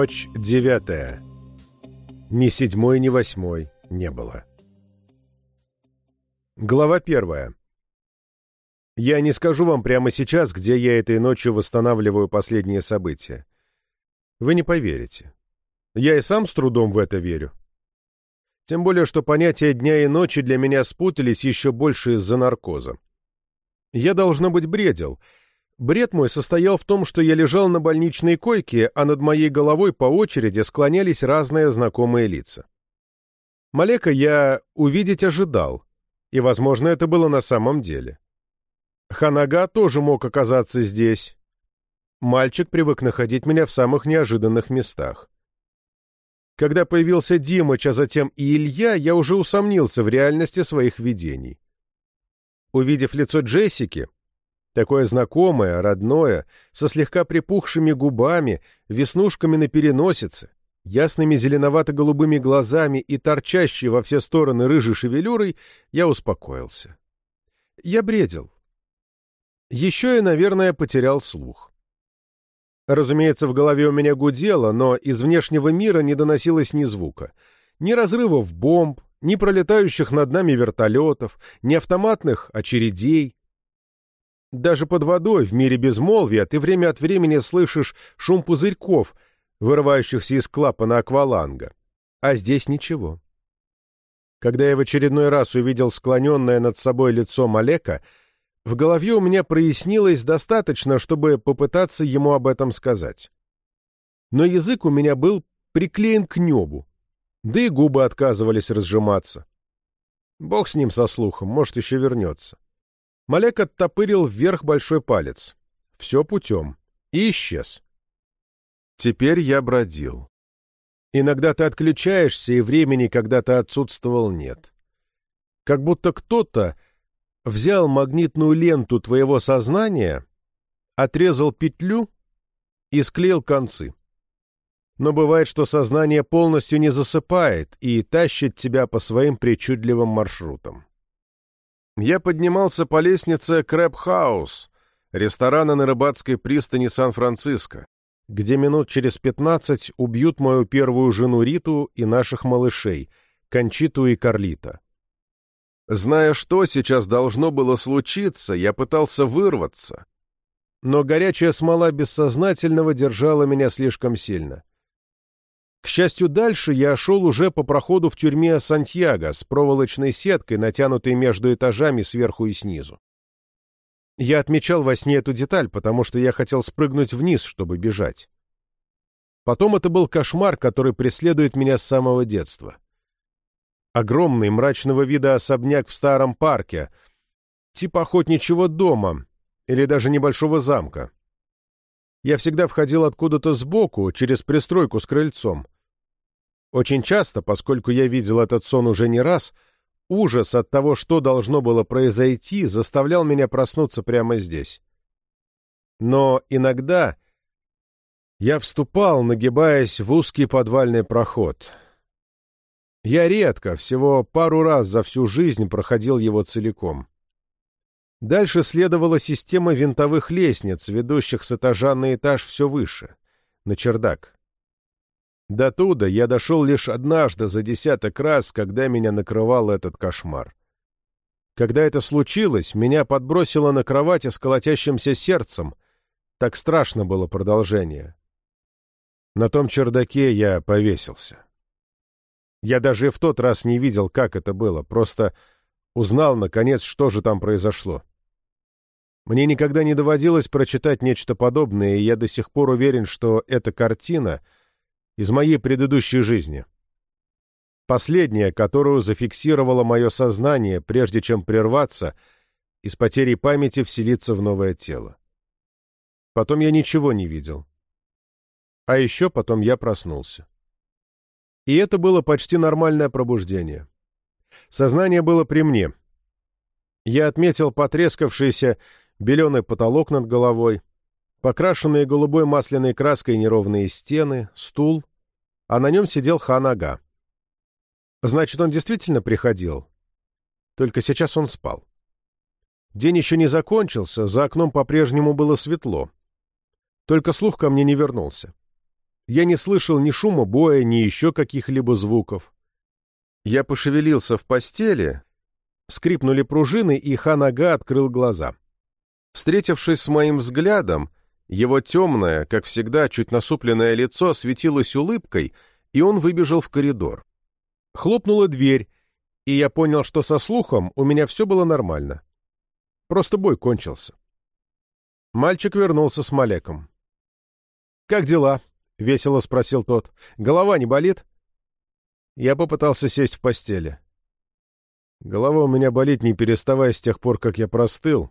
Ночь девятая. Ни седьмой, ни восьмой не было. Глава первая. Я не скажу вам прямо сейчас, где я этой ночью восстанавливаю последние события. Вы не поверите. Я и сам с трудом в это верю. Тем более, что понятия дня и ночи для меня спутались еще больше из-за наркоза. Я, должно быть, бредил — Бред мой состоял в том, что я лежал на больничной койке, а над моей головой по очереди склонялись разные знакомые лица. Малека я увидеть ожидал, и, возможно, это было на самом деле. Ханага тоже мог оказаться здесь. Мальчик привык находить меня в самых неожиданных местах. Когда появился Димыч, а затем и Илья, я уже усомнился в реальности своих видений. Увидев лицо Джессики, Такое знакомое, родное, со слегка припухшими губами, веснушками на переносице, ясными зеленовато-голубыми глазами и торчащей во все стороны рыжей шевелюрой, я успокоился. Я бредил. Еще я, наверное, потерял слух. Разумеется, в голове у меня гудело, но из внешнего мира не доносилось ни звука. Ни разрывов бомб, ни пролетающих над нами вертолетов, ни автоматных очередей, даже под водой, в мире безмолвия, ты время от времени слышишь шум пузырьков, вырывающихся из клапана акваланга. А здесь ничего. Когда я в очередной раз увидел склоненное над собой лицо Малека, в голове у меня прояснилось достаточно, чтобы попытаться ему об этом сказать. Но язык у меня был приклеен к небу, да и губы отказывались разжиматься. Бог с ним со слухом, может, еще вернется. Малек оттопырил вверх большой палец. Все путем. И исчез. Теперь я бродил. Иногда ты отключаешься, и времени, когда ты отсутствовал, нет. Как будто кто-то взял магнитную ленту твоего сознания, отрезал петлю и склеил концы. Но бывает, что сознание полностью не засыпает и тащит тебя по своим причудливым маршрутам. Я поднимался по лестнице Крэб-хаус, ресторана на рыбацкой пристани Сан-Франциско, где минут через пятнадцать убьют мою первую жену Риту и наших малышей, Кончиту и Карлита. Зная, что сейчас должно было случиться, я пытался вырваться. Но горячая смола бессознательного держала меня слишком сильно. К счастью, дальше я шел уже по проходу в тюрьме Сантьяго с проволочной сеткой, натянутой между этажами сверху и снизу. Я отмечал во сне эту деталь, потому что я хотел спрыгнуть вниз, чтобы бежать. Потом это был кошмар, который преследует меня с самого детства. Огромный мрачного вида особняк в старом парке, типа охотничьего дома или даже небольшого замка. Я всегда входил откуда-то сбоку, через пристройку с крыльцом. Очень часто, поскольку я видел этот сон уже не раз, ужас от того, что должно было произойти, заставлял меня проснуться прямо здесь. Но иногда я вступал, нагибаясь в узкий подвальный проход. Я редко, всего пару раз за всю жизнь проходил его целиком. Дальше следовала система винтовых лестниц, ведущих с этажа на этаж все выше, на чердак. До туда я дошел лишь однажды за десяток раз, когда меня накрывал этот кошмар. Когда это случилось, меня подбросило на кровати с колотящимся сердцем. Так страшно было продолжение. На том чердаке я повесился. Я даже в тот раз не видел, как это было, просто узнал, наконец, что же там произошло. Мне никогда не доводилось прочитать нечто подобное, и я до сих пор уверен, что эта картина из моей предыдущей жизни. Последняя, которую зафиксировало мое сознание, прежде чем прерваться и с потерей памяти вселиться в новое тело. Потом я ничего не видел. А еще потом я проснулся. И это было почти нормальное пробуждение. Сознание было при мне. Я отметил потрескавшийся беленый потолок над головой, покрашенные голубой масляной краской неровные стены, стул, а на нем сидел хан-ага. Значит, он действительно приходил. Только сейчас он спал. День еще не закончился, за окном по-прежнему было светло. Только слух ко мне не вернулся. Я не слышал ни шума боя, ни еще каких-либо звуков. Я пошевелился в постели, скрипнули пружины, и Ханага открыл глаза. Встретившись с моим взглядом, его темное, как всегда, чуть насупленное лицо светилось улыбкой, и он выбежал в коридор. Хлопнула дверь, и я понял, что со слухом у меня все было нормально. Просто бой кончился. Мальчик вернулся с Малеком. «Как дела?» — весело спросил тот. «Голова не болит?» Я попытался сесть в постели. Голова у меня болит, не переставая с тех пор, как я простыл.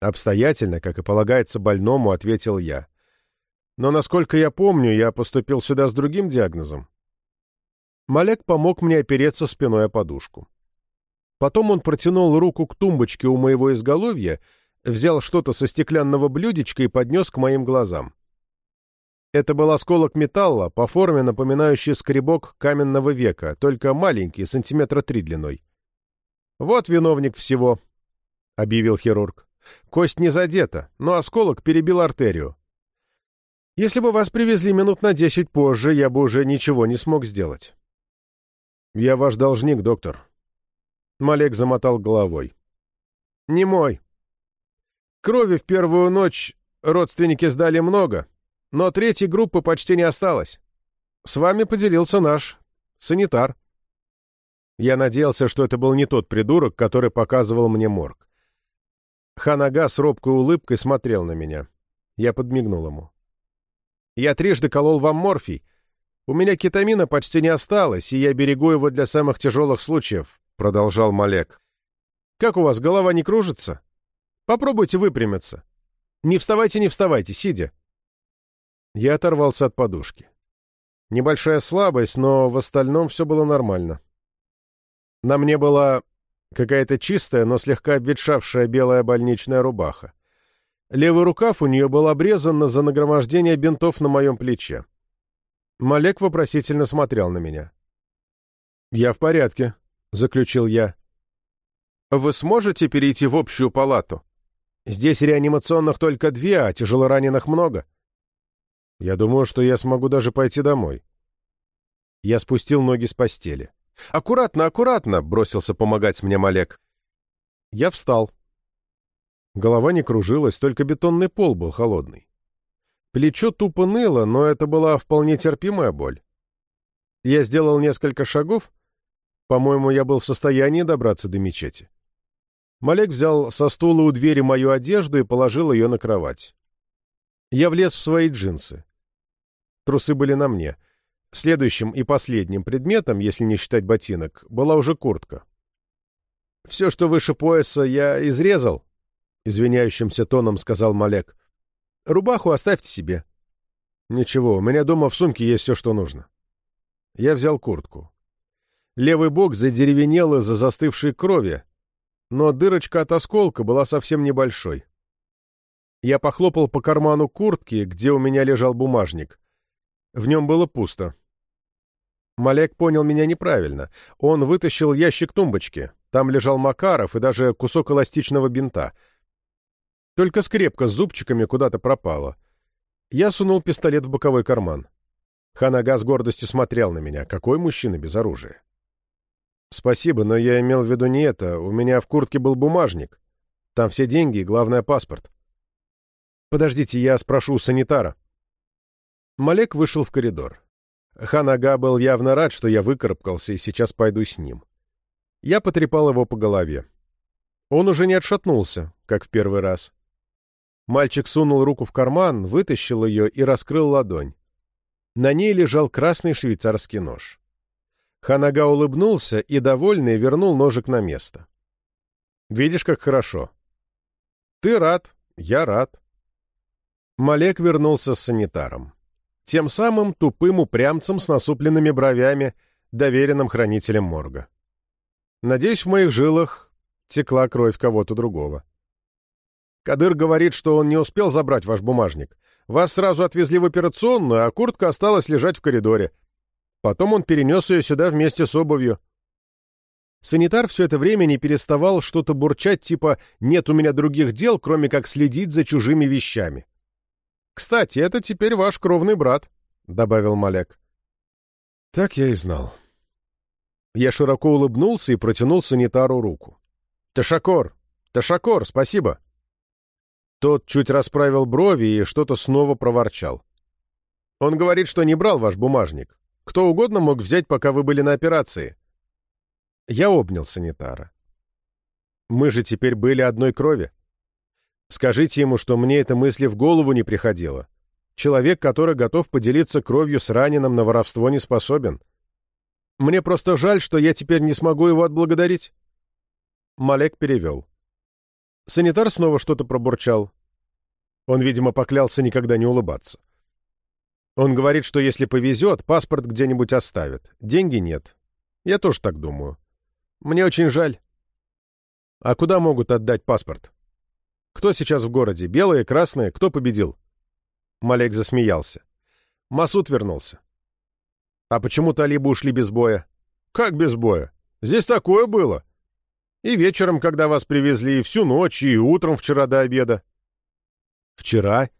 Обстоятельно, как и полагается больному, ответил я. Но, насколько я помню, я поступил сюда с другим диагнозом. Малек помог мне опереться спиной о подушку. Потом он протянул руку к тумбочке у моего изголовья, взял что-то со стеклянного блюдечка и поднес к моим глазам. Это был осколок металла, по форме напоминающий скребок каменного века, только маленький, сантиметра три длиной. «Вот виновник всего», — объявил хирург. «Кость не задета, но осколок перебил артерию. Если бы вас привезли минут на десять позже, я бы уже ничего не смог сделать». «Я ваш должник, доктор», Малек замотал головой. «Не мой. Крови в первую ночь родственники сдали много, но третьей группы почти не осталось. С вами поделился наш санитар». Я надеялся, что это был не тот придурок, который показывал мне морг. Ханага с робкой улыбкой смотрел на меня. Я подмигнул ему. «Я трижды колол вам морфий. У меня кетамина почти не осталось, и я берегу его для самых тяжелых случаев продолжал Малек. «Как у вас, голова не кружится? Попробуйте выпрямиться. Не вставайте, не вставайте, сидя». Я оторвался от подушки. Небольшая слабость, но в остальном все было нормально. На мне была какая-то чистая, но слегка обветшавшая белая больничная рубаха. Левый рукав у нее был обрезан за нагромождение бинтов на моем плече. Малек вопросительно смотрел на меня. «Я в порядке», — заключил я. «Вы сможете перейти в общую палату? Здесь реанимационных только две, а тяжелораненых много. Я думаю, что я смогу даже пойти домой». Я спустил ноги с постели. «Аккуратно, аккуратно!» — бросился помогать мне Малек. Я встал. Голова не кружилась, только бетонный пол был холодный. Плечо тупо ныло, но это была вполне терпимая боль. Я сделал несколько шагов по-моему, я был в состоянии добраться до мечети. Малек взял со стула у двери мою одежду и положил ее на кровать. Я влез в свои джинсы. Трусы были на мне. Следующим и последним предметом, если не считать ботинок, была уже куртка. «Все, что выше пояса, я изрезал», — извиняющимся тоном сказал Малек. «Рубаху оставьте себе». «Ничего, у меня дома в сумке есть все, что нужно». Я взял куртку. Левый бок задеревенел из-за застывшей крови, но дырочка от осколка была совсем небольшой. Я похлопал по карману куртки, где у меня лежал бумажник. В нем было пусто. Малек понял меня неправильно. Он вытащил ящик тумбочки. Там лежал Макаров и даже кусок эластичного бинта. Только скрепка с зубчиками куда-то пропала. Я сунул пистолет в боковой карман. Ханага с гордостью смотрел на меня. Какой мужчина без оружия? «Спасибо, но я имел в виду не это. У меня в куртке был бумажник. Там все деньги и, главное, паспорт». «Подождите, я спрошу у санитара». Малек вышел в коридор. Ханага был явно рад, что я выкарабкался и сейчас пойду с ним. Я потрепал его по голове. Он уже не отшатнулся, как в первый раз. Мальчик сунул руку в карман, вытащил ее и раскрыл ладонь. На ней лежал красный швейцарский нож. Ханага улыбнулся и, довольный, вернул ножик на место. «Видишь, как хорошо». «Ты рад, я рад». Малек вернулся с санитаром. Тем самым тупым упрямцем с насупленными бровями, доверенным хранителем морга. Надеюсь, в моих жилах текла кровь кого-то другого. Кадыр говорит, что он не успел забрать ваш бумажник. Вас сразу отвезли в операционную, а куртка осталась лежать в коридоре. Потом он перенес ее сюда вместе с обувью. Санитар все это время не переставал что-то бурчать, типа «нет у меня других дел, кроме как следить за чужими вещами». «Кстати, это теперь ваш кровный брат», — добавил Малек. Так я и знал. Я широко улыбнулся и протянул санитару руку. «Ташакор! Ташакор, спасибо!» Тот чуть расправил брови и что-то снова проворчал. «Он говорит, что не брал ваш бумажник. Кто угодно мог взять, пока вы были на операции». Я обнял санитара. «Мы же теперь были одной крови. Скажите ему, что мне эта мысль в голову не приходила. Человек, который готов поделиться кровью с раненым, на воровство не способен. Мне просто жаль, что я теперь не смогу его отблагодарить». Малек перевел. Санитар снова что-то пробурчал. Он, видимо, поклялся никогда не улыбаться. Он говорит, что если повезет, паспорт где-нибудь оставит. Деньги нет. Я тоже так думаю. Мне очень жаль. А куда могут отдать паспорт? Кто сейчас в городе? Белые, красные? Кто победил? Малек засмеялся. Масуд вернулся. А почему талибы ушли без боя? Как без боя? Здесь такое было. И вечером, когда вас привезли, и всю ночь, и утром вчера до обеда. Вчера?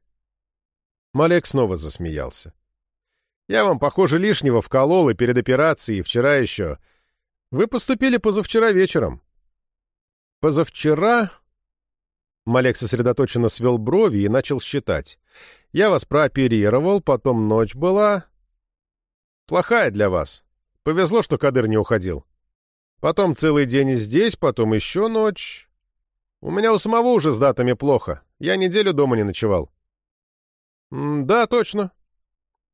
Малек снова засмеялся. Я вам, похоже, лишнего вколол и перед операцией, и вчера еще. Вы поступили позавчера вечером. Позавчера... Малек сосредоточенно свел брови и начал считать. Я вас прооперировал, потом ночь была, Плохая для вас. Повезло, что Кадыр не уходил. Потом целый день здесь, потом еще ночь. У меня у самого уже с датами плохо. Я неделю дома не ночевал. Да, точно.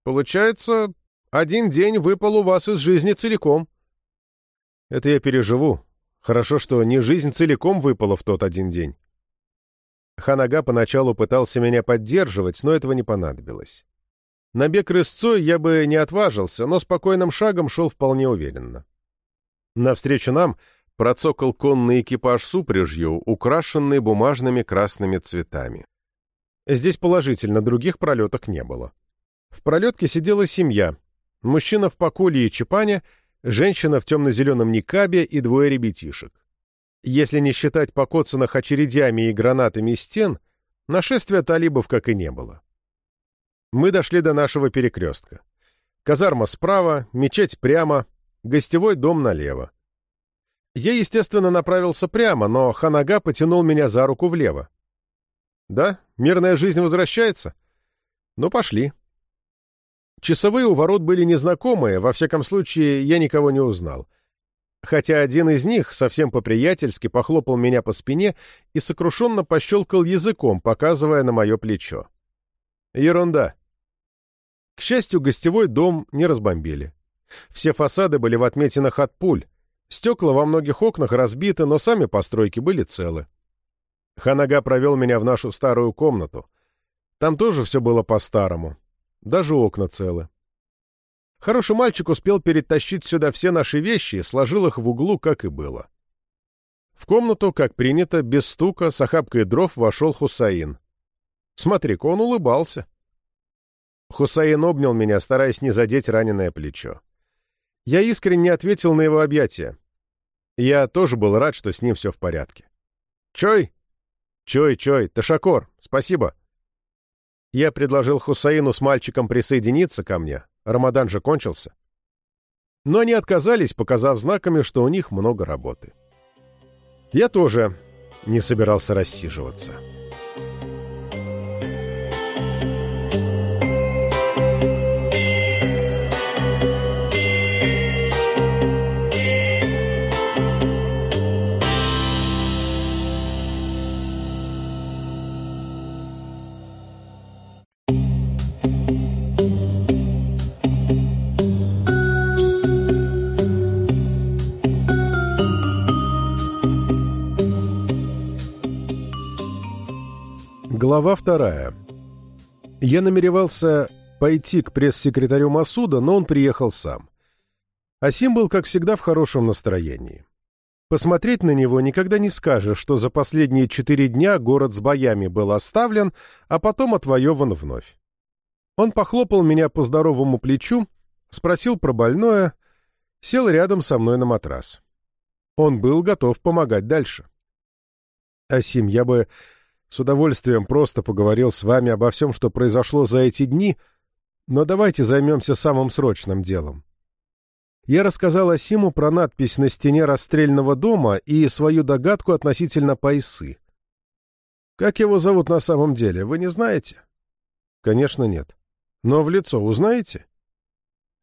Получается, один день выпал у вас из жизни целиком. Это я переживу. Хорошо, что не жизнь целиком выпала в тот один день. Ханага поначалу пытался меня поддерживать, но этого не понадобилось. На бег рысцой я бы не отважился, но спокойным шагом шел вполне уверенно. Навстречу нам процокал конный экипаж с упряжью, украшенный бумажными красными цветами. Здесь положительно других пролеток не было. В пролетке сидела семья. Мужчина в покуле и чепане, женщина в темно-зеленом никабе и двое ребятишек. Если не считать покоцанных очередями и гранатами стен, нашествия талибов как и не было. Мы дошли до нашего перекрестка. Казарма справа, мечеть прямо, гостевой дом налево. Я, естественно, направился прямо, но Ханага потянул меня за руку влево. «Да, мирная жизнь возвращается?» «Ну, пошли». Часовые у ворот были незнакомые, во всяком случае, я никого не узнал. Хотя один из них, совсем по-приятельски, похлопал меня по спине и сокрушенно пощелкал языком, показывая на мое плечо. Ерунда. К счастью, гостевой дом не разбомбили. Все фасады были в отметинах от пуль. Стекла во многих окнах разбиты, но сами постройки были целы. Ханага провел меня в нашу старую комнату. Там тоже все было по-старому. Даже окна целы. Хороший мальчик успел перетащить сюда все наши вещи и сложил их в углу, как и было. В комнату, как принято, без стука, с охапкой дров вошел Хусаин. Смотри-ка, он улыбался. Хусаин обнял меня, стараясь не задеть раненое плечо. Я искренне ответил на его объятия. Я тоже был рад, что с ним все в порядке. «Чой?» «Чой, чой, Ташакор, спасибо». Я предложил Хусаину с мальчиком присоединиться ко мне, Рамадан же кончился. Но они отказались, показав знаками, что у них много работы. Я тоже не собирался рассиживаться. Глава вторая. Я намеревался пойти к пресс-секретарю Масуда, но он приехал сам. Асим был, как всегда, в хорошем настроении. Посмотреть на него никогда не скажешь, что за последние четыре дня город с боями был оставлен, а потом отвоеван вновь. Он похлопал меня по здоровому плечу, спросил про больное, сел рядом со мной на матрас. Он был готов помогать дальше. «Асим, я бы с удовольствием просто поговорил с вами обо всем, что произошло за эти дни, Но давайте займемся самым срочным делом. Я рассказал Асиму про надпись на стене расстрельного дома и свою догадку относительно Пайсы. Как его зовут на самом деле, вы не знаете? Конечно, нет. Но в лицо узнаете?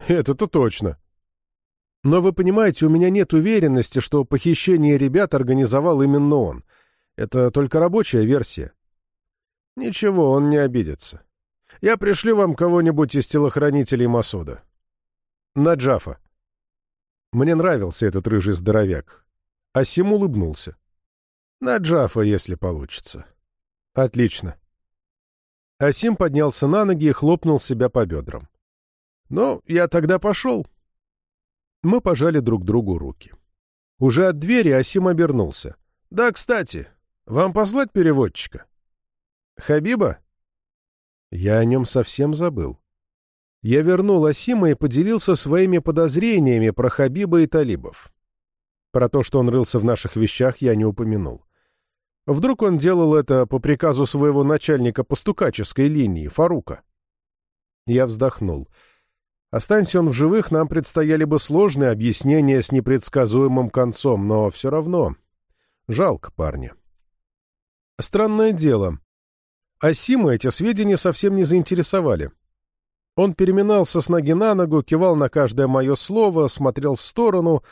Это-то точно. Но вы понимаете, у меня нет уверенности, что похищение ребят организовал именно он. Это только рабочая версия. Ничего, он не обидится. Я пришлю вам кого-нибудь из телохранителей Масуда. Наджафа. Мне нравился этот рыжий здоровяк. Асим улыбнулся. Наджафа, если получится. Отлично. Асим поднялся на ноги и хлопнул себя по бедрам. «Ну, я тогда пошел». Мы пожали друг другу руки. Уже от двери Асим обернулся. «Да, кстати, вам послать переводчика?» «Хабиба?» Я о нем совсем забыл. Я вернул Асима и поделился своими подозрениями про Хабиба и талибов. Про то, что он рылся в наших вещах, я не упомянул. Вдруг он делал это по приказу своего начальника по стукаческой линии, Фарука. Я вздохнул. Останься он в живых, нам предстояли бы сложные объяснения с непредсказуемым концом, но все равно. Жалко парня. Странное дело. Асима эти сведения совсем не заинтересовали. Он переминался с ноги на ногу, кивал на каждое мое слово, смотрел в сторону.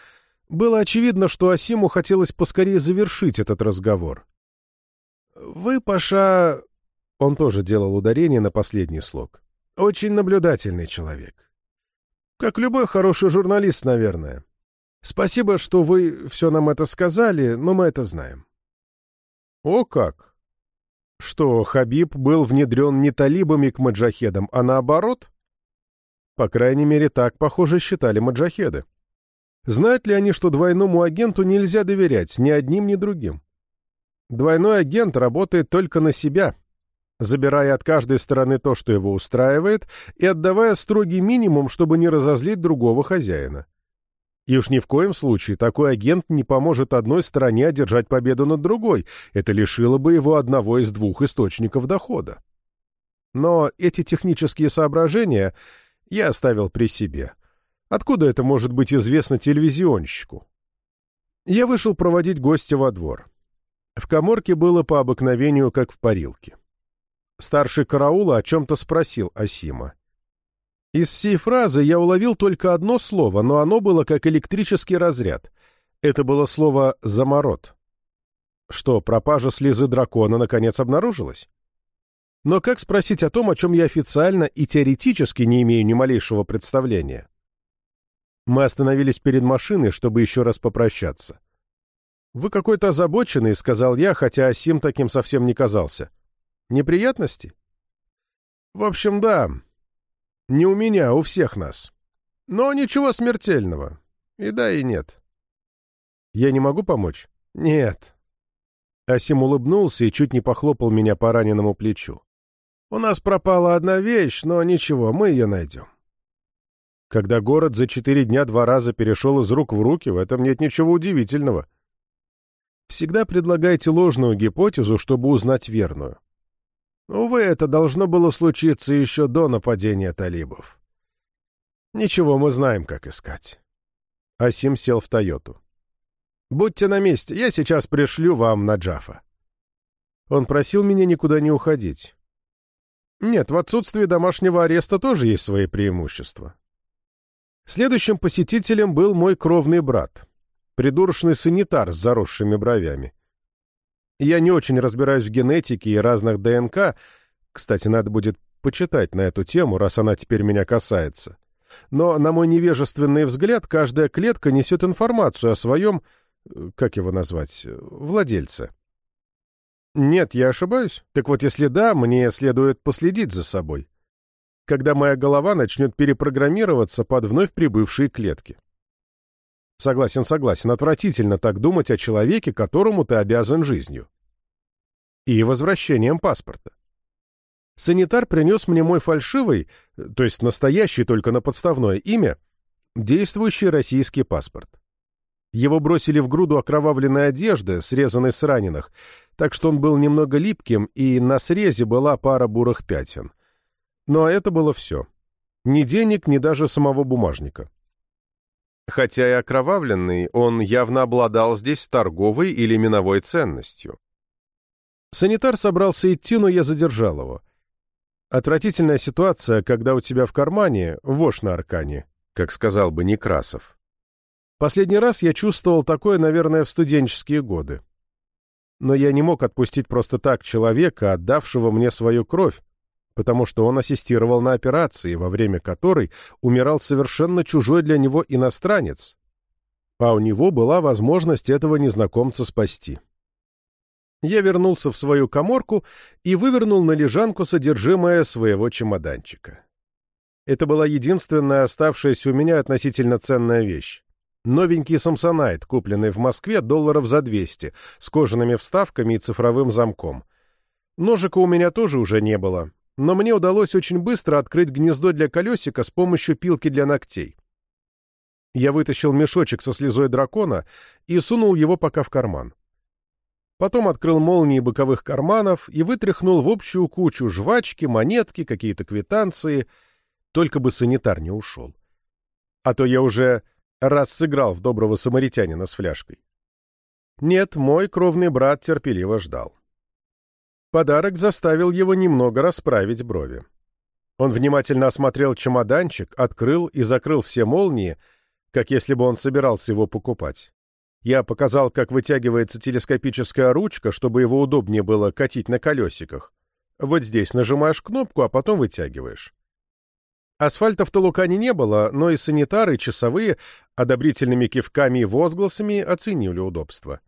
Было очевидно, что Асиму хотелось поскорее завершить этот разговор. «Вы, Паша...» Он тоже делал ударение на последний слог. «Очень наблюдательный человек. Как любой хороший журналист, наверное. Спасибо, что вы все нам это сказали, но мы это знаем». «О как!» Что, Хабиб был внедрен не талибами к маджахедам, а наоборот? По крайней мере, так, похоже, считали маджахеды. Знают ли они, что двойному агенту нельзя доверять ни одним, ни другим? Двойной агент работает только на себя, забирая от каждой стороны то, что его устраивает, и отдавая строгий минимум, чтобы не разозлить другого хозяина. И уж ни в коем случае такой агент не поможет одной стороне одержать победу над другой. Это лишило бы его одного из двух источников дохода. Но эти технические соображения я оставил при себе. Откуда это может быть известно телевизионщику? Я вышел проводить гостя во двор. В коморке было по обыкновению, как в парилке. Старший караула о чем-то спросил Асима. Из всей фразы я уловил только одно слово, но оно было как электрический разряд. Это было слово «заморот». Что, пропажа слезы дракона наконец обнаружилась? Но как спросить о том, о чем я официально и теоретически не имею ни малейшего представления? Мы остановились перед машиной, чтобы еще раз попрощаться. «Вы какой-то озабоченный», — сказал я, хотя Асим таким совсем не казался. «Неприятности?» «В общем, да», не у меня, а у всех нас. Но ничего смертельного. И да, и нет. Я не могу помочь? Нет. Асим улыбнулся и чуть не похлопал меня по раненому плечу. У нас пропала одна вещь, но ничего, мы ее найдем. Когда город за четыре дня два раза перешел из рук в руки, в этом нет ничего удивительного. Всегда предлагайте ложную гипотезу, чтобы узнать верную. Увы, это должно было случиться еще до нападения талибов. Ничего, мы знаем, как искать. Асим сел в Тойоту. «Будьте на месте, я сейчас пришлю вам на Джафа». Он просил меня никуда не уходить. Нет, в отсутствии домашнего ареста тоже есть свои преимущества. Следующим посетителем был мой кровный брат, придурочный санитар с заросшими бровями. Я не очень разбираюсь в генетике и разных ДНК. Кстати, надо будет почитать на эту тему, раз она теперь меня касается. Но, на мой невежественный взгляд, каждая клетка несет информацию о своем, э, как его назвать, э, владельце. Нет, я ошибаюсь? Так вот, если да, мне следует последить за собой. Когда моя голова начнет перепрограммироваться под вновь прибывшие клетки. Согласен, согласен, отвратительно так думать о человеке, которому ты обязан жизнью. И возвращением паспорта. Санитар принес мне мой фальшивый, то есть настоящий только на подставное имя, действующий российский паспорт. Его бросили в груду окровавленной одежды, срезанной с раненых, так что он был немного липким, и на срезе была пара бурых пятен. Но это было все. Ни денег, ни даже самого бумажника. Хотя и окровавленный, он явно обладал здесь торговой или миновой ценностью. Санитар собрался идти, но я задержал его. Отвратительная ситуация, когда у тебя в кармане вошь на аркане, как сказал бы Некрасов. Последний раз я чувствовал такое, наверное, в студенческие годы. Но я не мог отпустить просто так человека, отдавшего мне свою кровь, потому что он ассистировал на операции, во время которой умирал совершенно чужой для него иностранец, а у него была возможность этого незнакомца спасти. Я вернулся в свою коморку и вывернул на лежанку содержимое своего чемоданчика. Это была единственная оставшаяся у меня относительно ценная вещь. Новенький самсонайт, купленный в Москве долларов за 200, с кожаными вставками и цифровым замком. Ножика у меня тоже уже не было, но мне удалось очень быстро открыть гнездо для колесика с помощью пилки для ногтей. Я вытащил мешочек со слезой дракона и сунул его пока в карман. Потом открыл молнии боковых карманов и вытряхнул в общую кучу жвачки, монетки, какие-то квитанции, только бы санитар не ушел. А то я уже раз сыграл в доброго самаритянина с фляжкой. Нет, мой кровный брат терпеливо ждал. Подарок заставил его немного расправить брови. Он внимательно осмотрел чемоданчик, открыл и закрыл все молнии, как если бы он собирался его покупать. Я показал, как вытягивается телескопическая ручка, чтобы его удобнее было катить на колесиках. Вот здесь нажимаешь кнопку, а потом вытягиваешь. Асфальта в Толукане не было, но и санитары, часовые, одобрительными кивками и возгласами оценили удобство.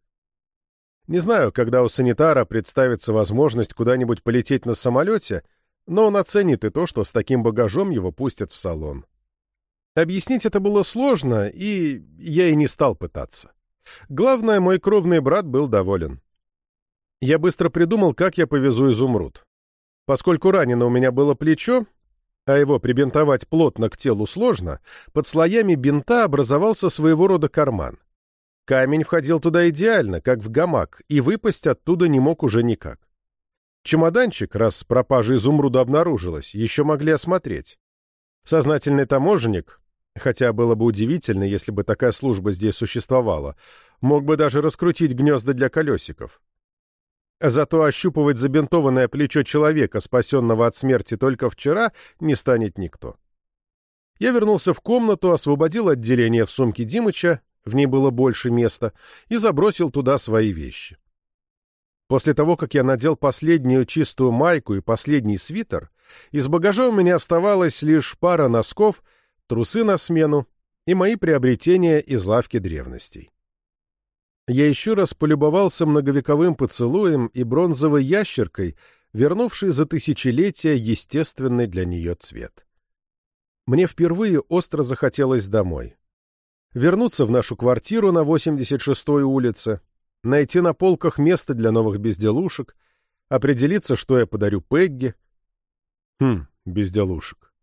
Не знаю, когда у санитара представится возможность куда-нибудь полететь на самолете, но он оценит и то, что с таким багажом его пустят в салон. Объяснить это было сложно, и я и не стал пытаться. Главное, мой кровный брат был доволен. Я быстро придумал, как я повезу изумруд. Поскольку ранено у меня было плечо, а его прибинтовать плотно к телу сложно, под слоями бинта образовался своего рода карман. Камень входил туда идеально, как в гамак, и выпасть оттуда не мог уже никак. Чемоданчик, раз пропажа изумруда обнаружилась, еще могли осмотреть. Сознательный таможенник, хотя было бы удивительно, если бы такая служба здесь существовала, мог бы даже раскрутить гнезда для колесиков. Зато ощупывать забинтованное плечо человека, спасенного от смерти только вчера, не станет никто. Я вернулся в комнату, освободил отделение в сумке Димыча, в ней было больше места, и забросил туда свои вещи. После того, как я надел последнюю чистую майку и последний свитер, из багажа у меня оставалась лишь пара носков, трусы на смену и мои приобретения из лавки древностей я еще раз полюбовался многовековым поцелуем и бронзовой ящеркой, вернувшей за тысячелетия естественный для нее цвет. Мне впервые остро захотелось домой. Вернуться в нашу квартиру на 86-й улице, найти на полках место для новых безделушек, определиться, что я подарю Пегги. Хм, безделушек.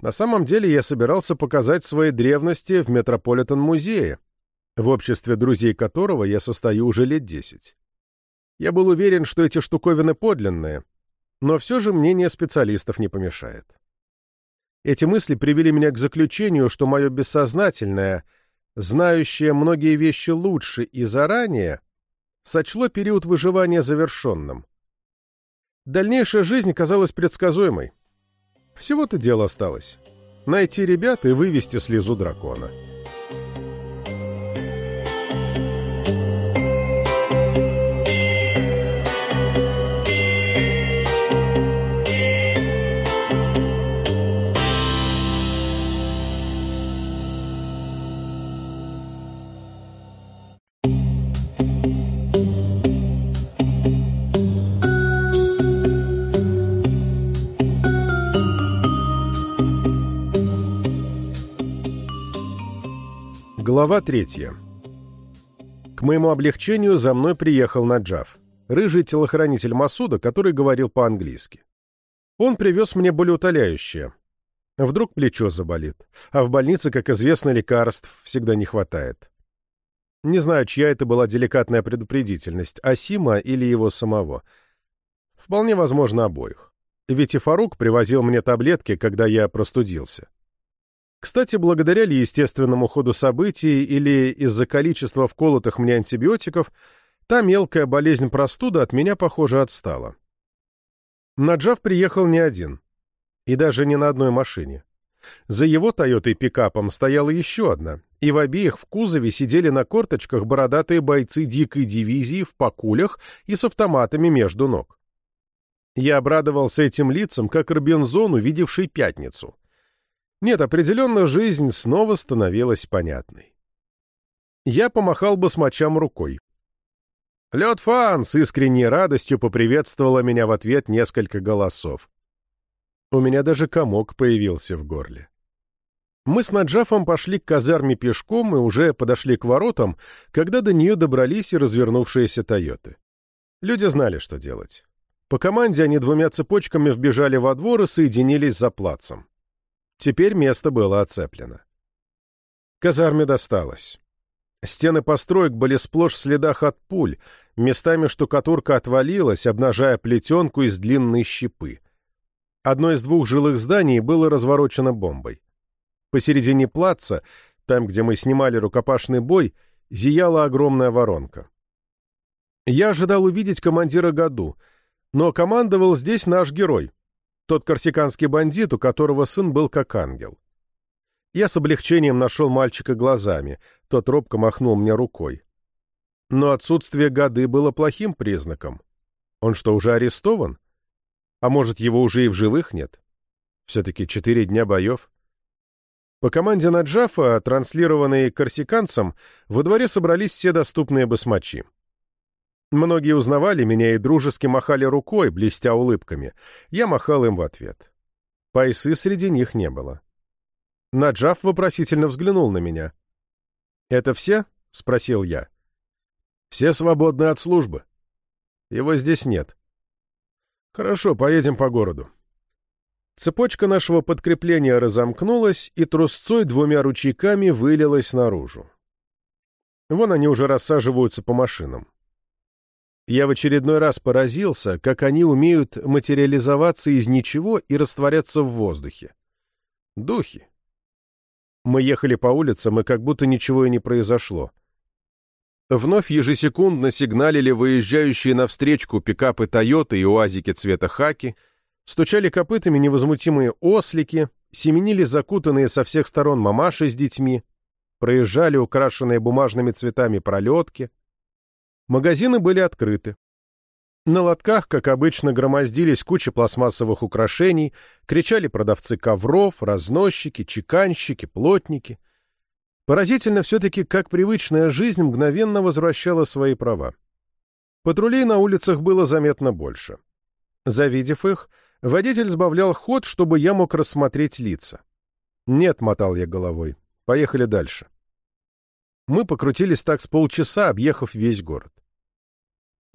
На самом деле я собирался показать свои древности в Метрополитен-музее, в обществе друзей которого я состою уже лет десять. Я был уверен, что эти штуковины подлинные, но все же мнение специалистов не помешает. Эти мысли привели меня к заключению, что мое бессознательное, знающее многие вещи лучше и заранее, сочло период выживания завершенным. Дальнейшая жизнь казалась предсказуемой. Всего-то дело осталось. Найти ребят и вывести слезу дракона. Глава третья. К моему облегчению за мной приехал Наджав, рыжий телохранитель Масуда, который говорил по-английски. Он привез мне болеутоляющее. Вдруг плечо заболит, а в больнице, как известно, лекарств всегда не хватает. Не знаю, чья это была деликатная предупредительность, Асима или его самого. Вполне возможно, обоих. Ведь и Фарук привозил мне таблетки, когда я простудился. Кстати, благодаря ли естественному ходу событий или из-за количества вколотых мне антибиотиков, та мелкая болезнь простуда от меня, похоже, отстала. Наджав приехал не один. И даже не на одной машине. За его «Тойотой-пикапом» стояла еще одна, и в обеих в кузове сидели на корточках бородатые бойцы дикой дивизии в покулях и с автоматами между ног. Я обрадовался этим лицам, как Робинзон, увидевший пятницу. Нет, определенно жизнь снова становилась понятной. Я помахал басмачам рукой. «Лед Фан!» с искренней радостью поприветствовала меня в ответ несколько голосов. У меня даже комок появился в горле. Мы с Наджафом пошли к казарме пешком и уже подошли к воротам, когда до нее добрались и развернувшиеся «Тойоты». Люди знали, что делать. По команде они двумя цепочками вбежали во двор и соединились за плацем. Теперь место было оцеплено. Казарме досталось. Стены построек были сплошь в следах от пуль, местами штукатурка отвалилась, обнажая плетенку из длинной щепы. Одно из двух жилых зданий было разворочено бомбой. Посередине плаца, там, где мы снимали рукопашный бой, зияла огромная воронка. Я ожидал увидеть командира Году, но командовал здесь наш герой, тот корсиканский бандит, у которого сын был как ангел. Я с облегчением нашел мальчика глазами, тот робко махнул мне рукой. Но отсутствие Годы было плохим признаком. Он что, уже арестован? А может, его уже и в живых нет? Все-таки четыре дня боев. По команде Наджафа, транслированной корсиканцам, во дворе собрались все доступные басмачи. Многие узнавали меня и дружески махали рукой, блестя улыбками. Я махал им в ответ. Пайсы среди них не было. Наджаф вопросительно взглянул на меня. «Это все?» — спросил я. «Все свободны от службы. Его здесь нет. «Хорошо, поедем по городу». Цепочка нашего подкрепления разомкнулась, и трусцой двумя ручейками вылилась наружу. Вон они уже рассаживаются по машинам. Я в очередной раз поразился, как они умеют материализоваться из ничего и растворяться в воздухе. Духи. Мы ехали по улицам, и как будто ничего и не произошло. Вновь ежесекундно сигналили выезжающие навстречку пикапы «Тойота» и «УАЗики» цвета хаки, стучали копытами невозмутимые ослики, семенили закутанные со всех сторон мамаши с детьми, проезжали украшенные бумажными цветами пролетки. Магазины были открыты. На лотках, как обычно, громоздились куча пластмассовых украшений, кричали продавцы ковров, разносчики, чеканщики, плотники. Поразительно все-таки, как привычная жизнь мгновенно возвращала свои права. Патрулей на улицах было заметно больше. Завидев их, водитель сбавлял ход, чтобы я мог рассмотреть лица. «Нет», — мотал я головой, — «поехали дальше». Мы покрутились так с полчаса, объехав весь город.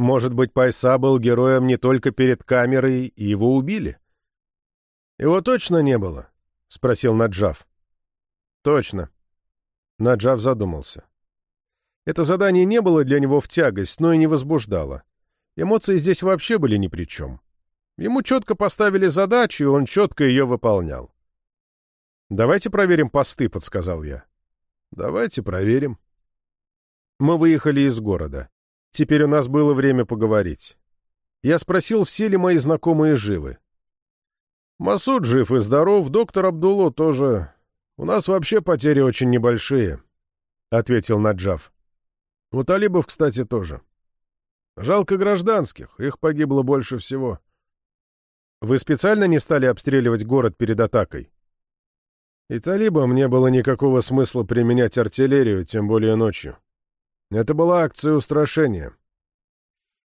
Может быть, Пайса был героем не только перед камерой, и его убили? «Его точно не было?» — спросил Наджав. «Точно», Наджав задумался. Это задание не было для него в тягость, но и не возбуждало. Эмоции здесь вообще были ни при чем. Ему четко поставили задачу, и он четко ее выполнял. «Давайте проверим посты», — подсказал я. «Давайте проверим». Мы выехали из города. Теперь у нас было время поговорить. Я спросил, все ли мои знакомые живы. Масуд жив и здоров, доктор Абдулло тоже «У нас вообще потери очень небольшие», — ответил Наджав. «У талибов, кстати, тоже. Жалко гражданских, их погибло больше всего». «Вы специально не стали обстреливать город перед атакой?» «И талибам не было никакого смысла применять артиллерию, тем более ночью. Это была акция устрашения.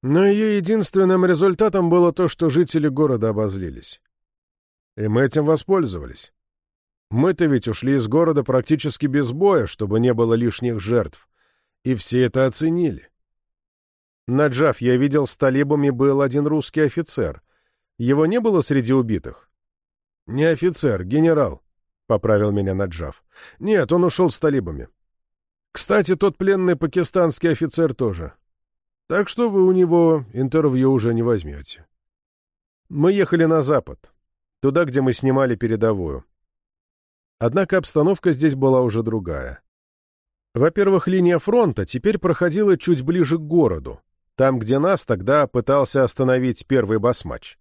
Но ее единственным результатом было то, что жители города обозлились. И мы этим воспользовались. Мы-то ведь ушли из города практически без боя, чтобы не было лишних жертв. И все это оценили. Наджав, я видел, с талибами был один русский офицер. Его не было среди убитых? Не офицер, генерал, — поправил меня Наджав. Нет, он ушел с талибами. Кстати, тот пленный пакистанский офицер тоже. Так что вы у него интервью уже не возьмете. Мы ехали на запад, туда, где мы снимали передовую. Однако обстановка здесь была уже другая. Во-первых, линия фронта теперь проходила чуть ближе к городу, там, где нас тогда пытался остановить первый басмач.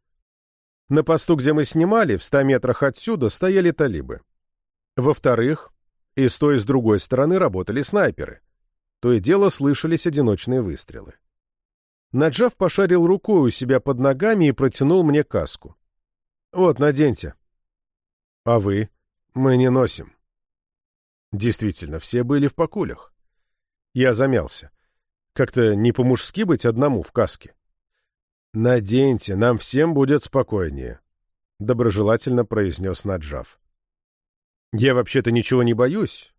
На посту, где мы снимали, в ста метрах отсюда стояли талибы. Во-вторых, и с той, и с другой стороны работали снайперы. То и дело слышались одиночные выстрелы. Наджав пошарил рукой у себя под ногами и протянул мне каску. «Вот, наденьте». «А вы?» «Мы не носим». Действительно, все были в покулях. Я замялся. Как-то не по-мужски быть одному в каске. «Наденьте, нам всем будет спокойнее», — доброжелательно произнес Наджав. «Я вообще-то ничего не боюсь.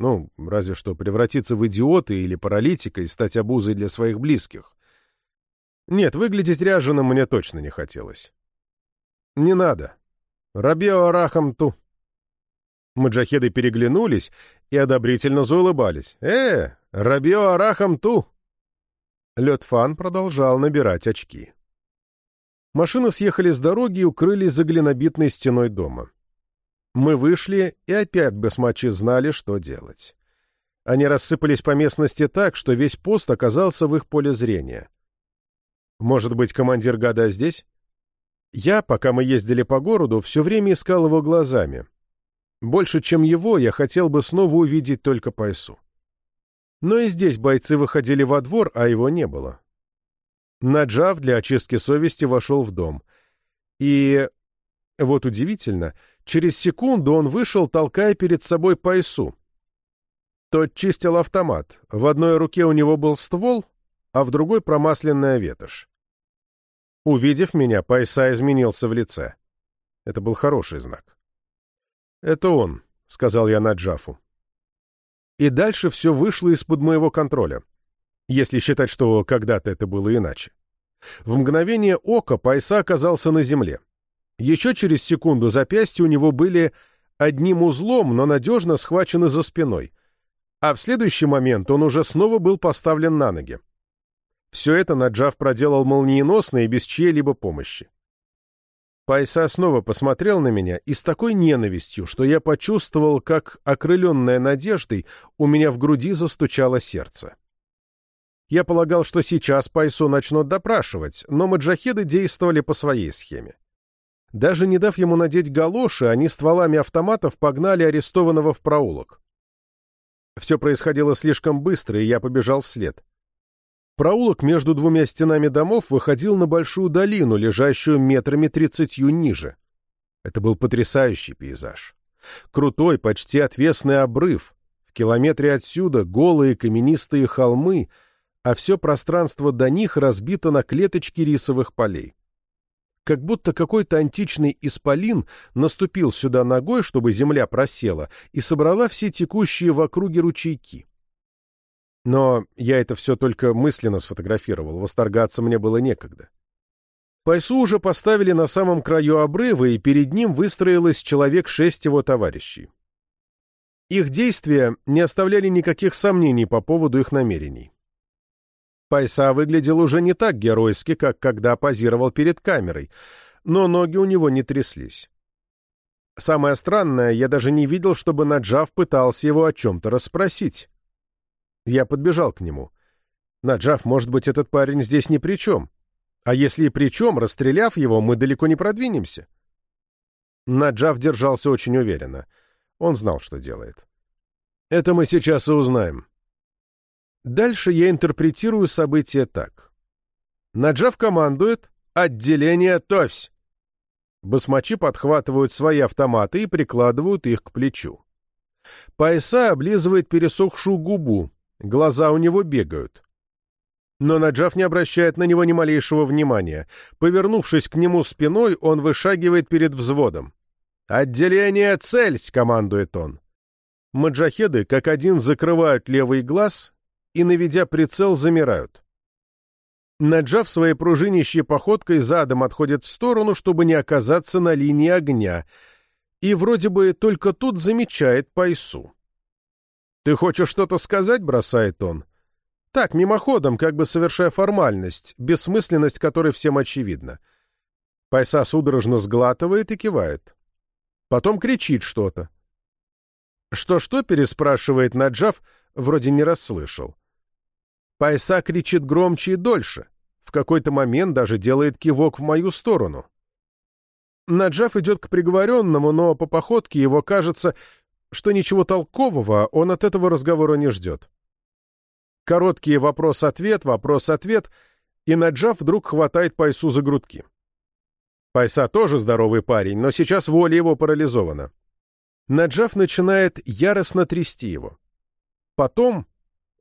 Ну, разве что превратиться в идиота или паралитика и стать обузой для своих близких. Нет, выглядеть ряженым мне точно не хотелось. Не надо. Рабео арахам ту. Маджахеды переглянулись и одобрительно заулыбались. «Э, рабео арахам ту!» Летфан продолжал набирать очки. Машины съехали с дороги и укрылись за глинобитной стеной дома. Мы вышли, и опять басмачи знали, что делать. Они рассыпались по местности так, что весь пост оказался в их поле зрения. Может быть, командир гада здесь? Я, пока мы ездили по городу, все время искал его глазами. Больше, чем его, я хотел бы снова увидеть только Пайсу. Но и здесь бойцы выходили во двор, а его не было. Наджав для очистки совести вошел в дом. И, вот удивительно, через секунду он вышел, толкая перед собой Пайсу. Тот чистил автомат. В одной руке у него был ствол, а в другой промасленная ветошь. Увидев меня, Пайса изменился в лице. Это был хороший знак. «Это он», — сказал я Наджафу. И дальше все вышло из-под моего контроля, если считать, что когда-то это было иначе. В мгновение ока Пайса оказался на земле. Еще через секунду запястья у него были одним узлом, но надежно схвачены за спиной. А в следующий момент он уже снова был поставлен на ноги. Все это Наджав проделал молниеносно и без чьей-либо помощи. Пайса снова посмотрел на меня и с такой ненавистью, что я почувствовал, как, окрыленная надеждой, у меня в груди застучало сердце. Я полагал, что сейчас Пайсу начнут допрашивать, но маджахеды действовали по своей схеме. Даже не дав ему надеть галоши, они стволами автоматов погнали арестованного в проулок. Все происходило слишком быстро, и я побежал вслед. Проулок между двумя стенами домов выходил на большую долину, лежащую метрами тридцатью ниже. Это был потрясающий пейзаж. Крутой, почти отвесный обрыв. В километре отсюда голые каменистые холмы, а все пространство до них разбито на клеточки рисовых полей. Как будто какой-то античный исполин наступил сюда ногой, чтобы земля просела, и собрала все текущие в округе ручейки. Но я это все только мысленно сфотографировал, восторгаться мне было некогда. Пайсу уже поставили на самом краю обрыва, и перед ним выстроилось человек шесть его товарищей. Их действия не оставляли никаких сомнений по поводу их намерений. Пайса выглядел уже не так геройски, как когда позировал перед камерой, но ноги у него не тряслись. Самое странное, я даже не видел, чтобы Наджав пытался его о чем-то расспросить. Я подбежал к нему. «Наджав, может быть, этот парень здесь ни при чем. А если и при чем, расстреляв его, мы далеко не продвинемся». Наджав держался очень уверенно. Он знал, что делает. «Это мы сейчас и узнаем». Дальше я интерпретирую события так. Наджав командует «Отделение Товсь!» Басмачи подхватывают свои автоматы и прикладывают их к плечу. Пайса облизывает пересохшую губу, Глаза у него бегают. Но Наджав не обращает на него ни малейшего внимания. Повернувшись к нему спиной, он вышагивает перед взводом. «Отделение цельсь!» — командует он. Маджахеды как один закрывают левый глаз и, наведя прицел, замирают. Наджав своей пружинищей походкой задом отходит в сторону, чтобы не оказаться на линии огня, и вроде бы только тут замечает Пайсу. «Ты хочешь что-то сказать?» — бросает он. Так, мимоходом, как бы совершая формальность, бессмысленность которой всем очевидна. Пайса судорожно сглатывает и кивает. Потом кричит что-то. «Что-что?» — переспрашивает Наджав, вроде не расслышал. Пайса кричит громче и дольше. В какой-то момент даже делает кивок в мою сторону. Наджав идет к приговоренному, но по походке его кажется, что ничего толкового он от этого разговора не ждет. Короткий вопрос-ответ, вопрос-ответ, и Наджав вдруг хватает Пайсу за грудки. Пайса тоже здоровый парень, но сейчас воля его парализована. Наджав начинает яростно трясти его. Потом,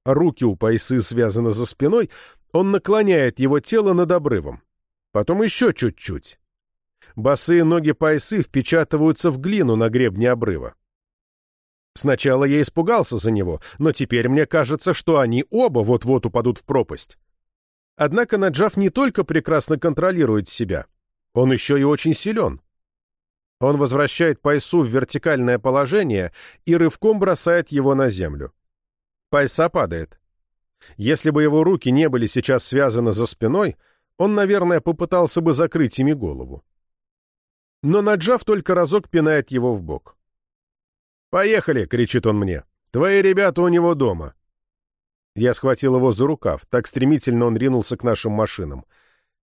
руки у Пайсы связаны за спиной, он наклоняет его тело над обрывом. Потом еще чуть-чуть. Босые ноги Пайсы впечатываются в глину на гребне обрыва. Сначала я испугался за него, но теперь мне кажется, что они оба вот-вот упадут в пропасть. Однако Наджав не только прекрасно контролирует себя, он еще и очень силен. Он возвращает Пайсу в вертикальное положение и рывком бросает его на землю. Пайса падает. Если бы его руки не были сейчас связаны за спиной, он, наверное, попытался бы закрыть ими голову. Но Наджав только разок пинает его в бок. «Поехали!» — кричит он мне. «Твои ребята у него дома!» Я схватил его за рукав. Так стремительно он ринулся к нашим машинам.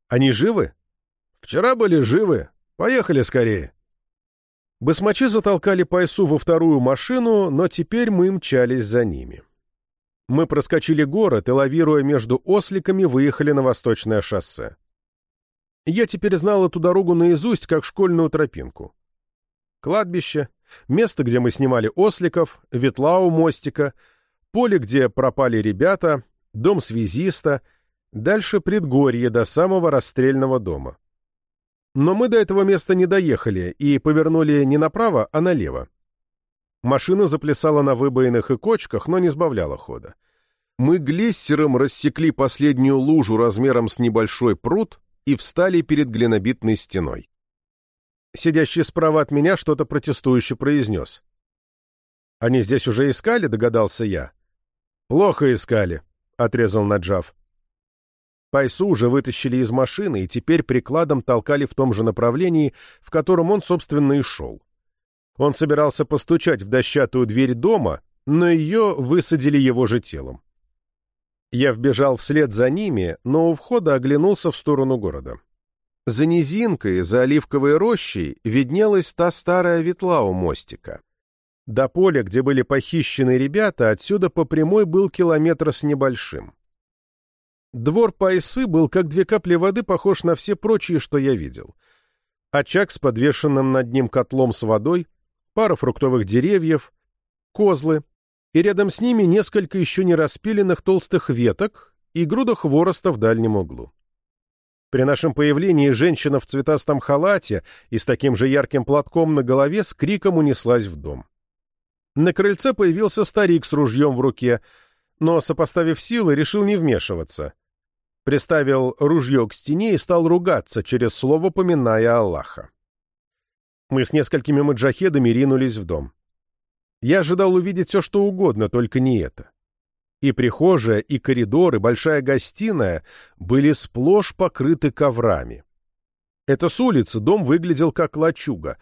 «Они живы?» «Вчера были живы. Поехали скорее!» Басмачи затолкали Пайсу во вторую машину, но теперь мы мчались за ними. Мы проскочили город и, лавируя между осликами, выехали на восточное шоссе. Я теперь знал эту дорогу наизусть, как школьную тропинку. Кладбище, место, где мы снимали осликов, ветла у мостика, поле, где пропали ребята, дом связиста, дальше предгорье до самого расстрельного дома. Но мы до этого места не доехали и повернули не направо, а налево. Машина заплясала на выбоинах и кочках, но не сбавляла хода. Мы глиссером рассекли последнюю лужу размером с небольшой пруд и встали перед глинобитной стеной. Сидящий справа от меня что-то протестующе произнес. «Они здесь уже искали?» — догадался я. «Плохо искали», — отрезал Наджав. Пайсу уже вытащили из машины и теперь прикладом толкали в том же направлении, в котором он, собственно, и шел. Он собирался постучать в дощатую дверь дома, но ее высадили его же телом. Я вбежал вслед за ними, но у входа оглянулся в сторону города. За низинкой, за оливковой рощей, виднелась та старая ветла у мостика. До поля, где были похищены ребята, отсюда по прямой был километр с небольшим. Двор Пайсы был, как две капли воды, похож на все прочие, что я видел. Очаг с подвешенным над ним котлом с водой, пара фруктовых деревьев, козлы, и рядом с ними несколько еще не распиленных толстых веток и груда хвороста в дальнем углу. При нашем появлении женщина в цветастом халате и с таким же ярким платком на голове с криком унеслась в дом. На крыльце появился старик с ружьем в руке, но, сопоставив силы, решил не вмешиваться — приставил ружье к стене и стал ругаться, через слово поминая Аллаха. Мы с несколькими маджахедами ринулись в дом. Я ожидал увидеть все, что угодно, только не это. И прихожая, и коридор, и большая гостиная были сплошь покрыты коврами. Это с улицы дом выглядел как лачуга,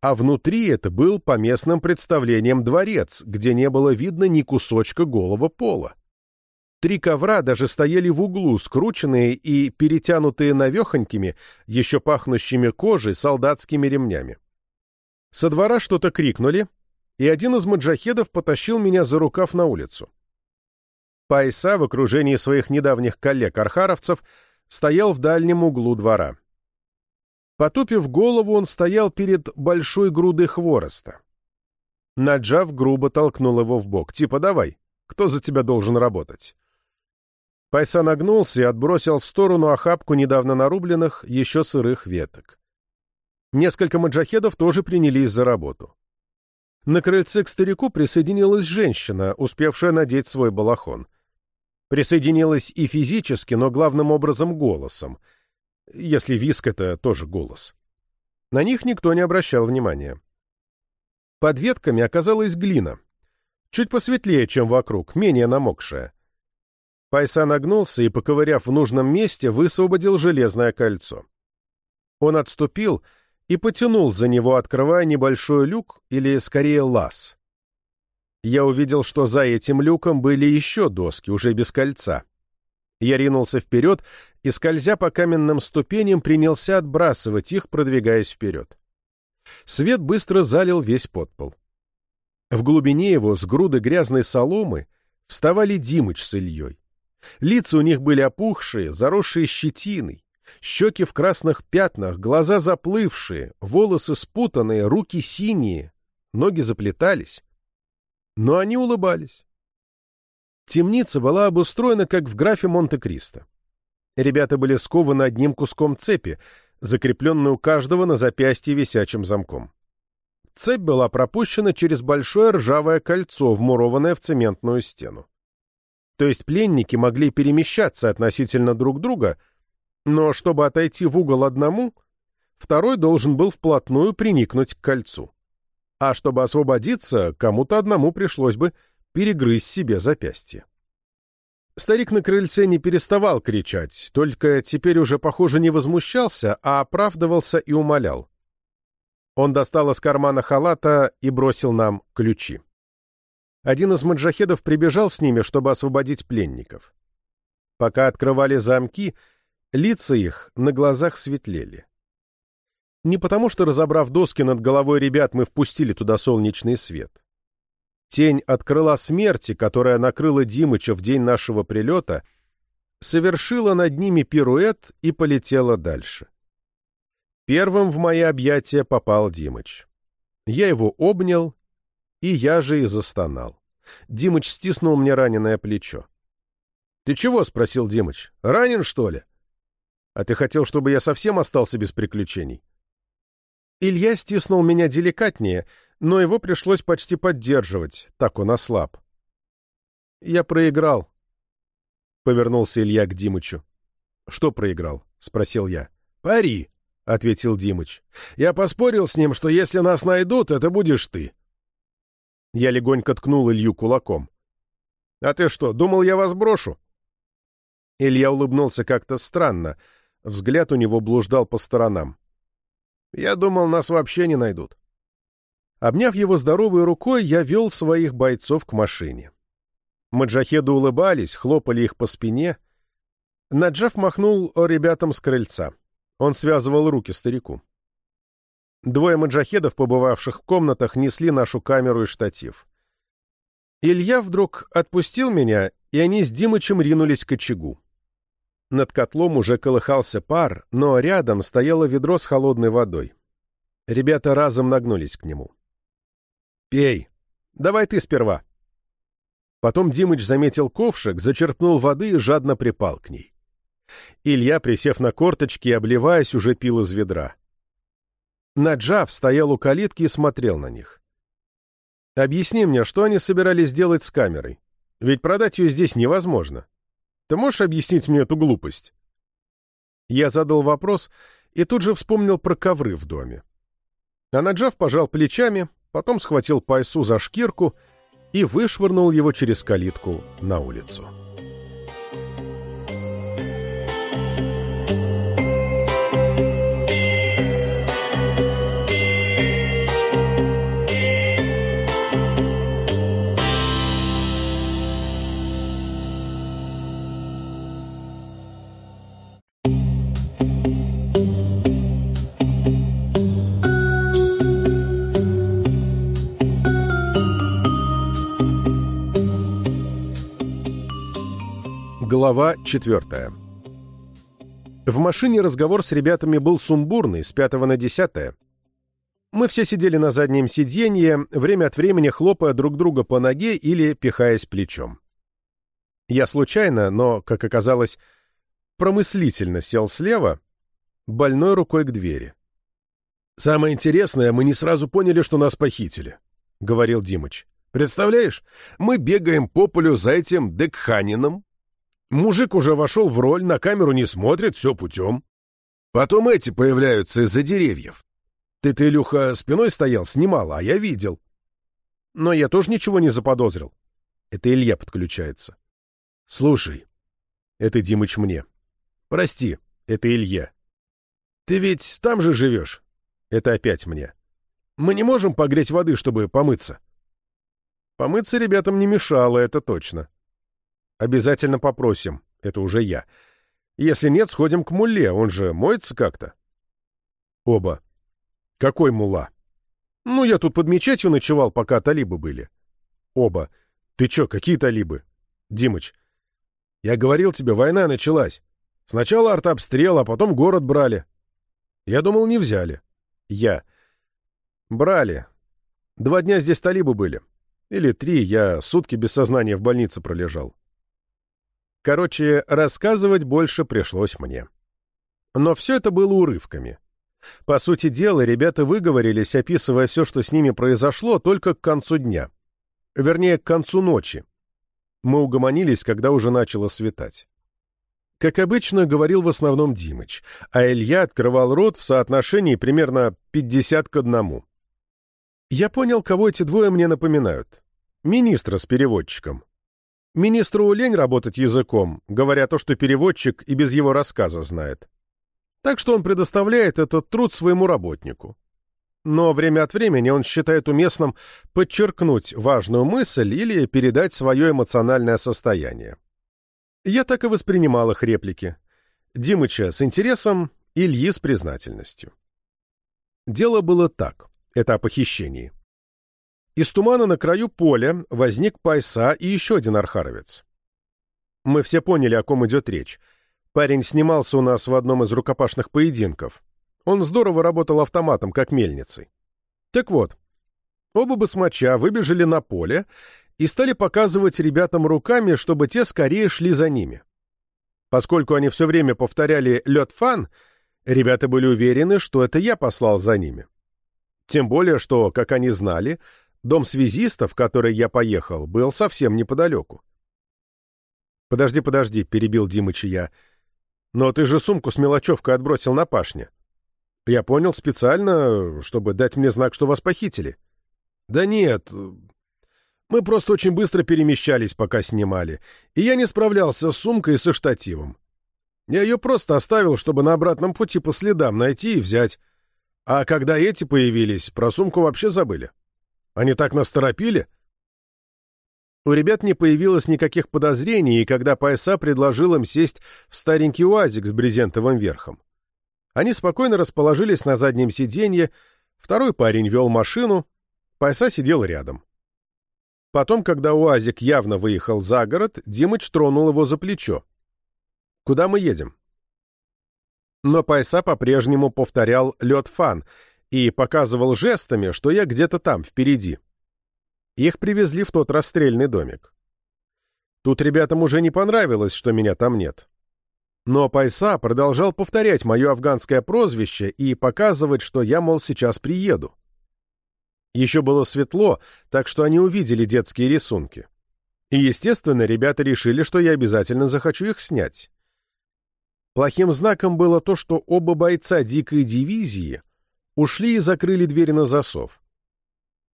а внутри это был по местным представлениям дворец, где не было видно ни кусочка голого пола. Три ковра даже стояли в углу, скрученные и перетянутые навехонькими, еще пахнущими кожей, солдатскими ремнями. Со двора что-то крикнули, и один из маджахедов потащил меня за рукав на улицу. Пайса в окружении своих недавних коллег-архаровцев стоял в дальнем углу двора. Потупив голову, он стоял перед большой грудой хвороста. Наджав грубо толкнул его в бок. «Типа давай, кто за тебя должен работать?» Пайса нагнулся и отбросил в сторону охапку недавно нарубленных, еще сырых веток. Несколько маджахедов тоже принялись за работу. На крыльце к старику присоединилась женщина, успевшая надеть свой балахон. Присоединилась и физически, но главным образом голосом. Если виск — это тоже голос. На них никто не обращал внимания. Под ветками оказалась глина. Чуть посветлее, чем вокруг, менее намокшая. Пайса нагнулся и, поковыряв в нужном месте, высвободил железное кольцо. Он отступил и потянул за него, открывая небольшой люк, или, скорее, лаз. Я увидел, что за этим люком были еще доски, уже без кольца. Я ринулся вперед и, скользя по каменным ступеням, принялся отбрасывать их, продвигаясь вперед. Свет быстро залил весь подпол. В глубине его, с груды грязной соломы, вставали Димыч с Ильей. Лица у них были опухшие, заросшие щетиной, щеки в красных пятнах, глаза заплывшие, волосы спутанные, руки синие, ноги заплетались. Но они улыбались. Темница была обустроена, как в графе Монте-Кристо. Ребята были скованы одним куском цепи, закрепленной у каждого на запястье висячим замком. Цепь была пропущена через большое ржавое кольцо, вмурованное в цементную стену. То есть пленники могли перемещаться относительно друг друга, но чтобы отойти в угол одному, второй должен был вплотную приникнуть к кольцу. А чтобы освободиться, кому-то одному пришлось бы перегрызть себе запястье. Старик на крыльце не переставал кричать, только теперь уже, похоже, не возмущался, а оправдывался и умолял. Он достал из кармана халата и бросил нам ключи. Один из маджахедов прибежал с ними, чтобы освободить пленников. Пока открывали замки, лица их на глазах светлели. Не потому, что, разобрав доски над головой ребят, мы впустили туда солнечный свет. Тень от крыла смерти, которая накрыла Димыча в день нашего прилета, совершила над ними пируэт и полетела дальше. Первым в мои объятия попал Димыч. Я его обнял, и я же и застонал. Димыч стиснул мне раненое плечо. «Ты чего?» — спросил Димыч. «Ранен, что ли?» «А ты хотел, чтобы я совсем остался без приключений?» Илья стиснул меня деликатнее, но его пришлось почти поддерживать, так он ослаб. «Я проиграл», — повернулся Илья к Димычу. «Что проиграл?» — спросил я. «Пари», — ответил Димыч. «Я поспорил с ним, что если нас найдут, это будешь ты». Я легонько ткнул Илью кулаком. «А ты что, думал, я вас брошу?» Илья улыбнулся как-то странно. Взгляд у него блуждал по сторонам. «Я думал, нас вообще не найдут». Обняв его здоровой рукой, я вел своих бойцов к машине. Маджахеды улыбались, хлопали их по спине. Наджав махнул ребятам с крыльца. Он связывал руки старику. Двое маджахедов, побывавших в комнатах, несли нашу камеру и штатив. Илья вдруг отпустил меня, и они с Димычем ринулись к очагу. Над котлом уже колыхался пар, но рядом стояло ведро с холодной водой. Ребята разом нагнулись к нему. «Пей. Давай ты сперва». Потом Димыч заметил ковшик, зачерпнул воды и жадно припал к ней. Илья, присев на корточки и обливаясь, уже пил из ведра. Наджав стоял у калитки и смотрел на них. «Объясни мне, что они собирались делать с камерой? Ведь продать ее здесь невозможно. Ты можешь объяснить мне эту глупость?» Я задал вопрос и тут же вспомнил про ковры в доме. А Наджав пожал плечами, потом схватил Пайсу за шкирку и вышвырнул его через калитку на улицу. Глава 4. В машине разговор с ребятами был сумбурный, с пятого на десятое. Мы все сидели на заднем сиденье, время от времени хлопая друг друга по ноге или пихаясь плечом. Я случайно, но, как оказалось, промыслительно сел слева, больной рукой к двери. «Самое интересное, мы не сразу поняли, что нас похитили», — говорил Димыч. «Представляешь, мы бегаем по полю за этим Декханином, Мужик уже вошел в роль, на камеру не смотрит, все путем. Потом эти появляются из-за деревьев. Ты-то, Илюха, спиной стоял, снимал, а я видел. Но я тоже ничего не заподозрил. Это Илья подключается. Слушай, это Димыч мне. Прости, это Илья. Ты ведь там же живешь? Это опять мне. Мы не можем погреть воды, чтобы помыться. Помыться ребятам не мешало, это точно. Обязательно попросим, это уже я. Если нет, сходим к мулле, он же моется как-то. Оба. Какой мула? Ну, я тут под мечетью ночевал, пока талибы были. Оба. Ты чё, какие талибы? Димыч. Я говорил тебе, война началась. Сначала артобстрел, а потом город брали. Я думал, не взяли. Я. Брали. Два дня здесь талибы были. Или три, я сутки без сознания в больнице пролежал. Короче, рассказывать больше пришлось мне. Но все это было урывками. По сути дела, ребята выговорились, описывая все, что с ними произошло, только к концу дня. Вернее, к концу ночи. Мы угомонились, когда уже начало светать. Как обычно, говорил в основном Димыч, а Илья открывал рот в соотношении примерно 50 к одному. Я понял, кого эти двое мне напоминают. Министра с переводчиком. Министру лень работать языком, говоря то, что переводчик и без его рассказа знает. Так что он предоставляет этот труд своему работнику. Но время от времени он считает уместным подчеркнуть важную мысль или передать свое эмоциональное состояние. Я так и воспринимал их реплики. Димыча с интересом, Ильи с признательностью. Дело было так. Это о похищении. Из тумана на краю поля возник Пайса и еще один архаровец. Мы все поняли, о ком идет речь. Парень снимался у нас в одном из рукопашных поединков. Он здорово работал автоматом, как мельницей. Так вот, оба басмача выбежали на поле и стали показывать ребятам руками, чтобы те скорее шли за ними. Поскольку они все время повторяли «лед фан», ребята были уверены, что это я послал за ними. Тем более, что, как они знали, дом связистов, в который я поехал, был совсем неподалеку. «Подожди, подожди», — перебил Димыч я, — но ты же сумку с мелочевкой отбросил на пашне. Я понял специально, чтобы дать мне знак, что вас похитили. Да нет, мы просто очень быстро перемещались, пока снимали, и я не справлялся с сумкой и со штативом. Я ее просто оставил, чтобы на обратном пути по следам найти и взять. А когда эти появились, про сумку вообще забыли. Они так нас торопили — у ребят не появилось никаких подозрений, и когда Пайса предложил им сесть в старенький УАЗик с брезентовым верхом. Они спокойно расположились на заднем сиденье, второй парень вел машину, Пайса сидел рядом. Потом, когда УАЗик явно выехал за город, Димыч тронул его за плечо. «Куда мы едем?» Но Пайса по-прежнему повторял «лед фан» и показывал жестами, что я где-то там, впереди. Их привезли в тот расстрельный домик. Тут ребятам уже не понравилось, что меня там нет. Но Пайса продолжал повторять мое афганское прозвище и показывать, что я, мол, сейчас приеду. Еще было светло, так что они увидели детские рисунки. И, естественно, ребята решили, что я обязательно захочу их снять. Плохим знаком было то, что оба бойца дикой дивизии ушли и закрыли двери на засов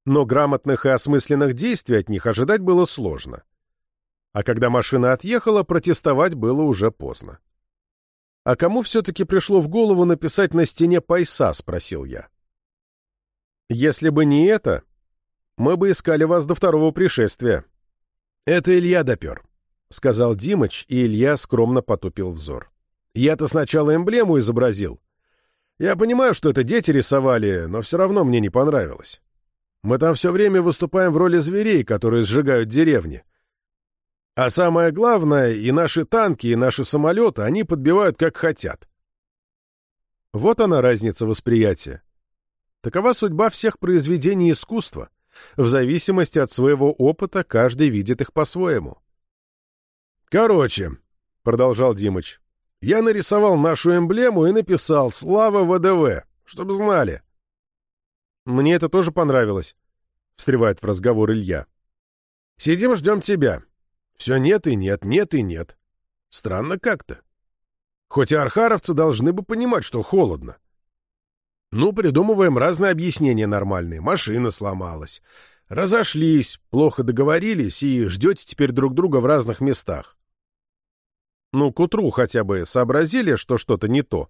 но грамотных и осмысленных действий от них ожидать было сложно. А когда машина отъехала, протестовать было уже поздно. «А кому все-таки пришло в голову написать на стене «Пайса»?» — спросил я. «Если бы не это, мы бы искали вас до второго пришествия». «Это Илья допер», — сказал Димыч, и Илья скромно потупил взор. «Я-то сначала эмблему изобразил. Я понимаю, что это дети рисовали, но все равно мне не понравилось. Мы там все время выступаем в роли зверей, которые сжигают деревни. А самое главное, и наши танки, и наши самолеты они подбивают как хотят. Вот она разница восприятия. Такова судьба всех произведений искусства. В зависимости от своего опыта каждый видит их по-своему. «Короче», — продолжал Димыч, — «я нарисовал нашу эмблему и написал «Слава ВДВ», чтобы знали. Мне это тоже понравилось», — встревает в разговор Илья. «Сидим, ждем тебя. Все нет и нет, нет и нет. Странно как-то. Хоть и архаровцы должны бы понимать, что холодно. Ну, придумываем разные объяснения нормальные. Машина сломалась. Разошлись, плохо договорились и ждете теперь друг друга в разных местах. Ну, к утру хотя бы сообразили, что что-то не то.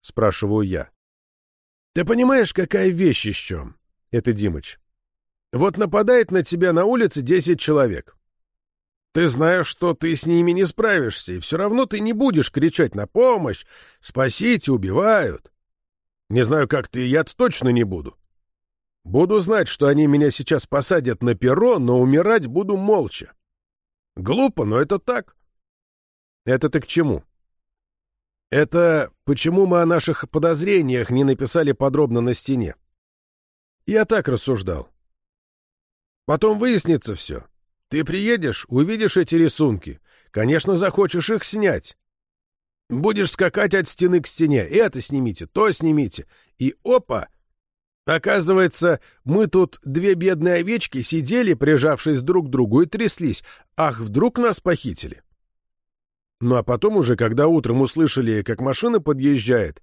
— спрашиваю я. «Ты понимаешь, какая вещь еще?» — это Димыч. «Вот нападает на тебя на улице десять человек. Ты знаешь, что ты с ними не справишься, и все равно ты не будешь кричать на помощь, спасите, убивают. Не знаю, как ты, я точно не буду. Буду знать, что они меня сейчас посадят на перо, но умирать буду молча. Глупо, но это так. Это ты к чему? Это почему мы о наших подозрениях не написали подробно на стене. Я так рассуждал. Потом выяснится все. Ты приедешь, увидишь эти рисунки. Конечно, захочешь их снять. Будешь скакать от стены к стене. Это снимите, то снимите. И опа! Оказывается, мы тут две бедные овечки сидели, прижавшись друг к другу, и тряслись. Ах, вдруг нас похитили? Ну а потом уже, когда утром услышали, как машина подъезжает,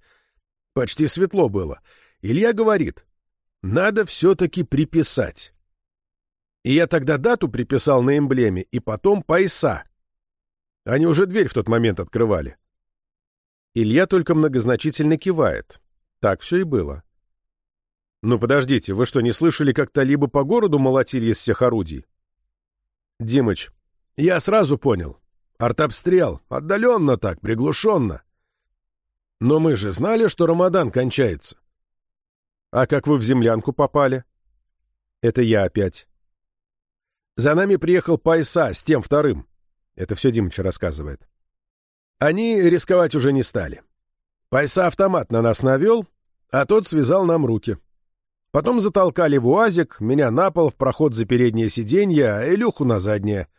почти светло было, Илья говорит, надо все-таки приписать. И я тогда дату приписал на эмблеме, и потом пояса. Они уже дверь в тот момент открывали. Илья только многозначительно кивает. Так все и было. «Ну подождите, вы что, не слышали, как талибы по городу молотили из всех орудий?» «Димыч, я сразу понял. Артобстрел. Отдаленно так, приглушенно. Но мы же знали, что Рамадан кончается. А как вы в землянку попали? Это я опять. За нами приехал Пайса с тем вторым. Это все Димыч рассказывает. Они рисковать уже не стали. Пайса автомат на нас навел, а тот связал нам руки. Потом затолкали в уазик, меня на пол, в проход за переднее сиденье, а Илюху на заднее.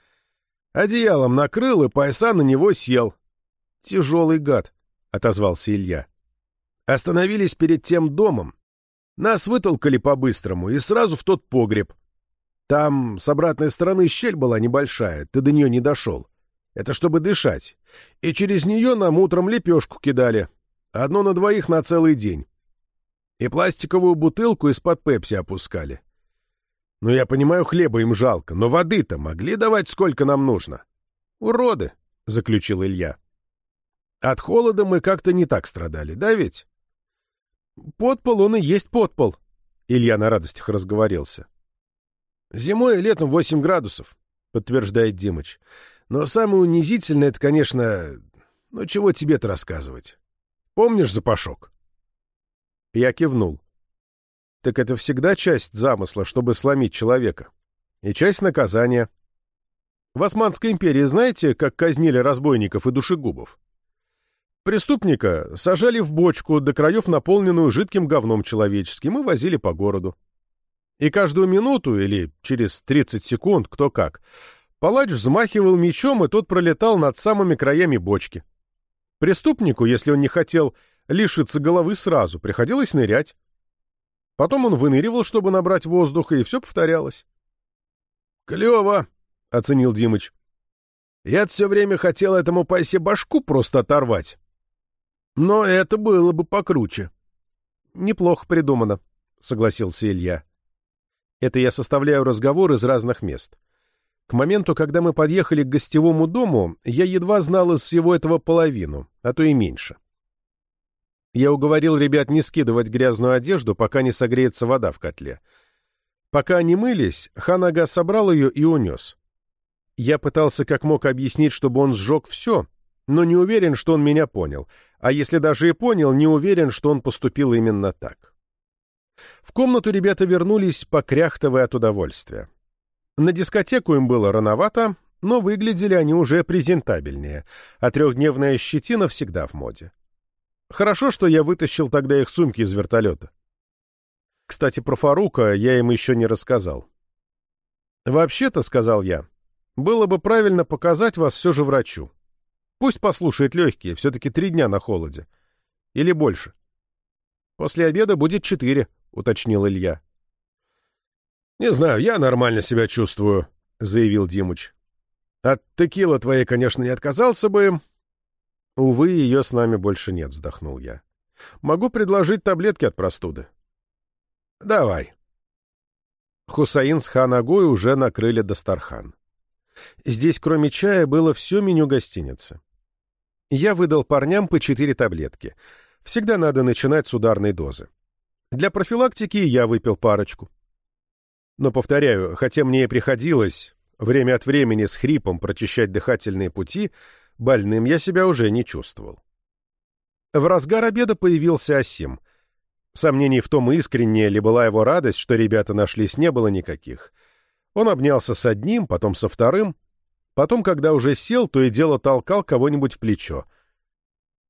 Одеялом накрыл, и пояса на него сел. «Тяжелый гад», — отозвался Илья. Остановились перед тем домом. Нас вытолкали по-быстрому и сразу в тот погреб. Там с обратной стороны щель была небольшая, ты до нее не дошел. Это чтобы дышать. И через нее нам утром лепешку кидали. Одно на двоих на целый день. И пластиковую бутылку из-под пепси опускали. Ну, я понимаю, хлеба им жалко, но воды-то могли давать сколько нам нужно. Уроды, — заключил Илья. От холода мы как-то не так страдали, да ведь? Подпол он и есть подпол. Илья на радостях разговорился. Зимой и летом 8 градусов, подтверждает Димыч. Но самое унизительное — это, конечно... Ну, чего тебе-то рассказывать? Помнишь запашок? Я кивнул. Так это всегда часть замысла, чтобы сломить человека. И часть наказания. В Османской империи знаете, как казнили разбойников и душегубов? Преступника сажали в бочку, до краев наполненную жидким говном человеческим, и возили по городу. И каждую минуту, или через 30 секунд, кто как, палач взмахивал мечом, и тот пролетал над самыми краями бочки. Преступнику, если он не хотел лишиться головы сразу, приходилось нырять. Потом он выныривал, чтобы набрать воздуха, и все повторялось. «Клево!» — оценил Димыч. «Я все время хотел этому пайсе башку просто оторвать. Но это было бы покруче». «Неплохо придумано», — согласился Илья. «Это я составляю разговор из разных мест. К моменту, когда мы подъехали к гостевому дому, я едва знал из всего этого половину, а то и меньше. Я уговорил ребят не скидывать грязную одежду, пока не согреется вода в котле. Пока они мылись, Ханага собрал ее и унес. Я пытался как мог объяснить, чтобы он сжег все, но не уверен, что он меня понял. А если даже и понял, не уверен, что он поступил именно так. В комнату ребята вернулись, покряхтывая от удовольствия. На дискотеку им было рановато, но выглядели они уже презентабельнее, а трехдневная щетина всегда в моде. Хорошо, что я вытащил тогда их сумки из вертолета. Кстати, про Фарука я им еще не рассказал. «Вообще-то, — сказал я, — было бы правильно показать вас все же врачу. Пусть послушает легкие, все-таки три дня на холоде. Или больше. После обеда будет четыре, — уточнил Илья. «Не знаю, я нормально себя чувствую», — заявил Димыч. «От текила твоей, конечно, не отказался бы, «Увы, ее с нами больше нет», — вздохнул я. «Могу предложить таблетки от простуды». «Давай». Хусаин с Ханагой уже накрыли Дастархан. Здесь, кроме чая, было все меню гостиницы. Я выдал парням по четыре таблетки. Всегда надо начинать с ударной дозы. Для профилактики я выпил парочку. Но, повторяю, хотя мне и приходилось время от времени с хрипом прочищать дыхательные пути, больным я себя уже не чувствовал. В разгар обеда появился Асим. Сомнений в том, искренняя ли была его радость, что ребята нашлись, не было никаких. Он обнялся с одним, потом со вторым. Потом, когда уже сел, то и дело толкал кого-нибудь в плечо.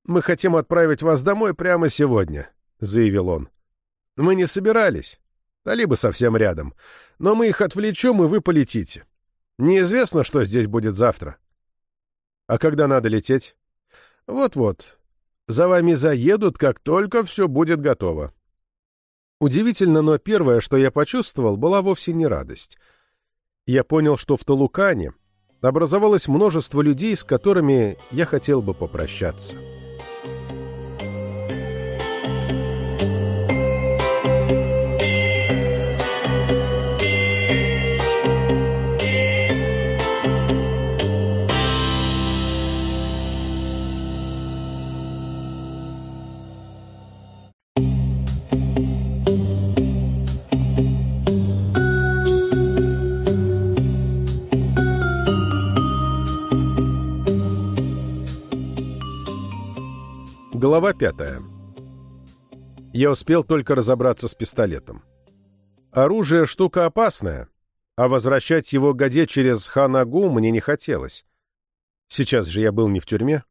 «Мы хотим отправить вас домой прямо сегодня», — заявил он. «Мы не собирались. Талибы совсем рядом. Но мы их отвлечем, и вы полетите. Неизвестно, что здесь будет завтра». «А когда надо лететь?» «Вот-вот. За вами заедут, как только все будет готово». Удивительно, но первое, что я почувствовал, была вовсе не радость. Я понял, что в Толукане образовалось множество людей, с которыми я хотел бы попрощаться. Глава пятая. Я успел только разобраться с пистолетом. Оружие — штука опасная, а возвращать его Гаде через Ханагу мне не хотелось. Сейчас же я был не в тюрьме.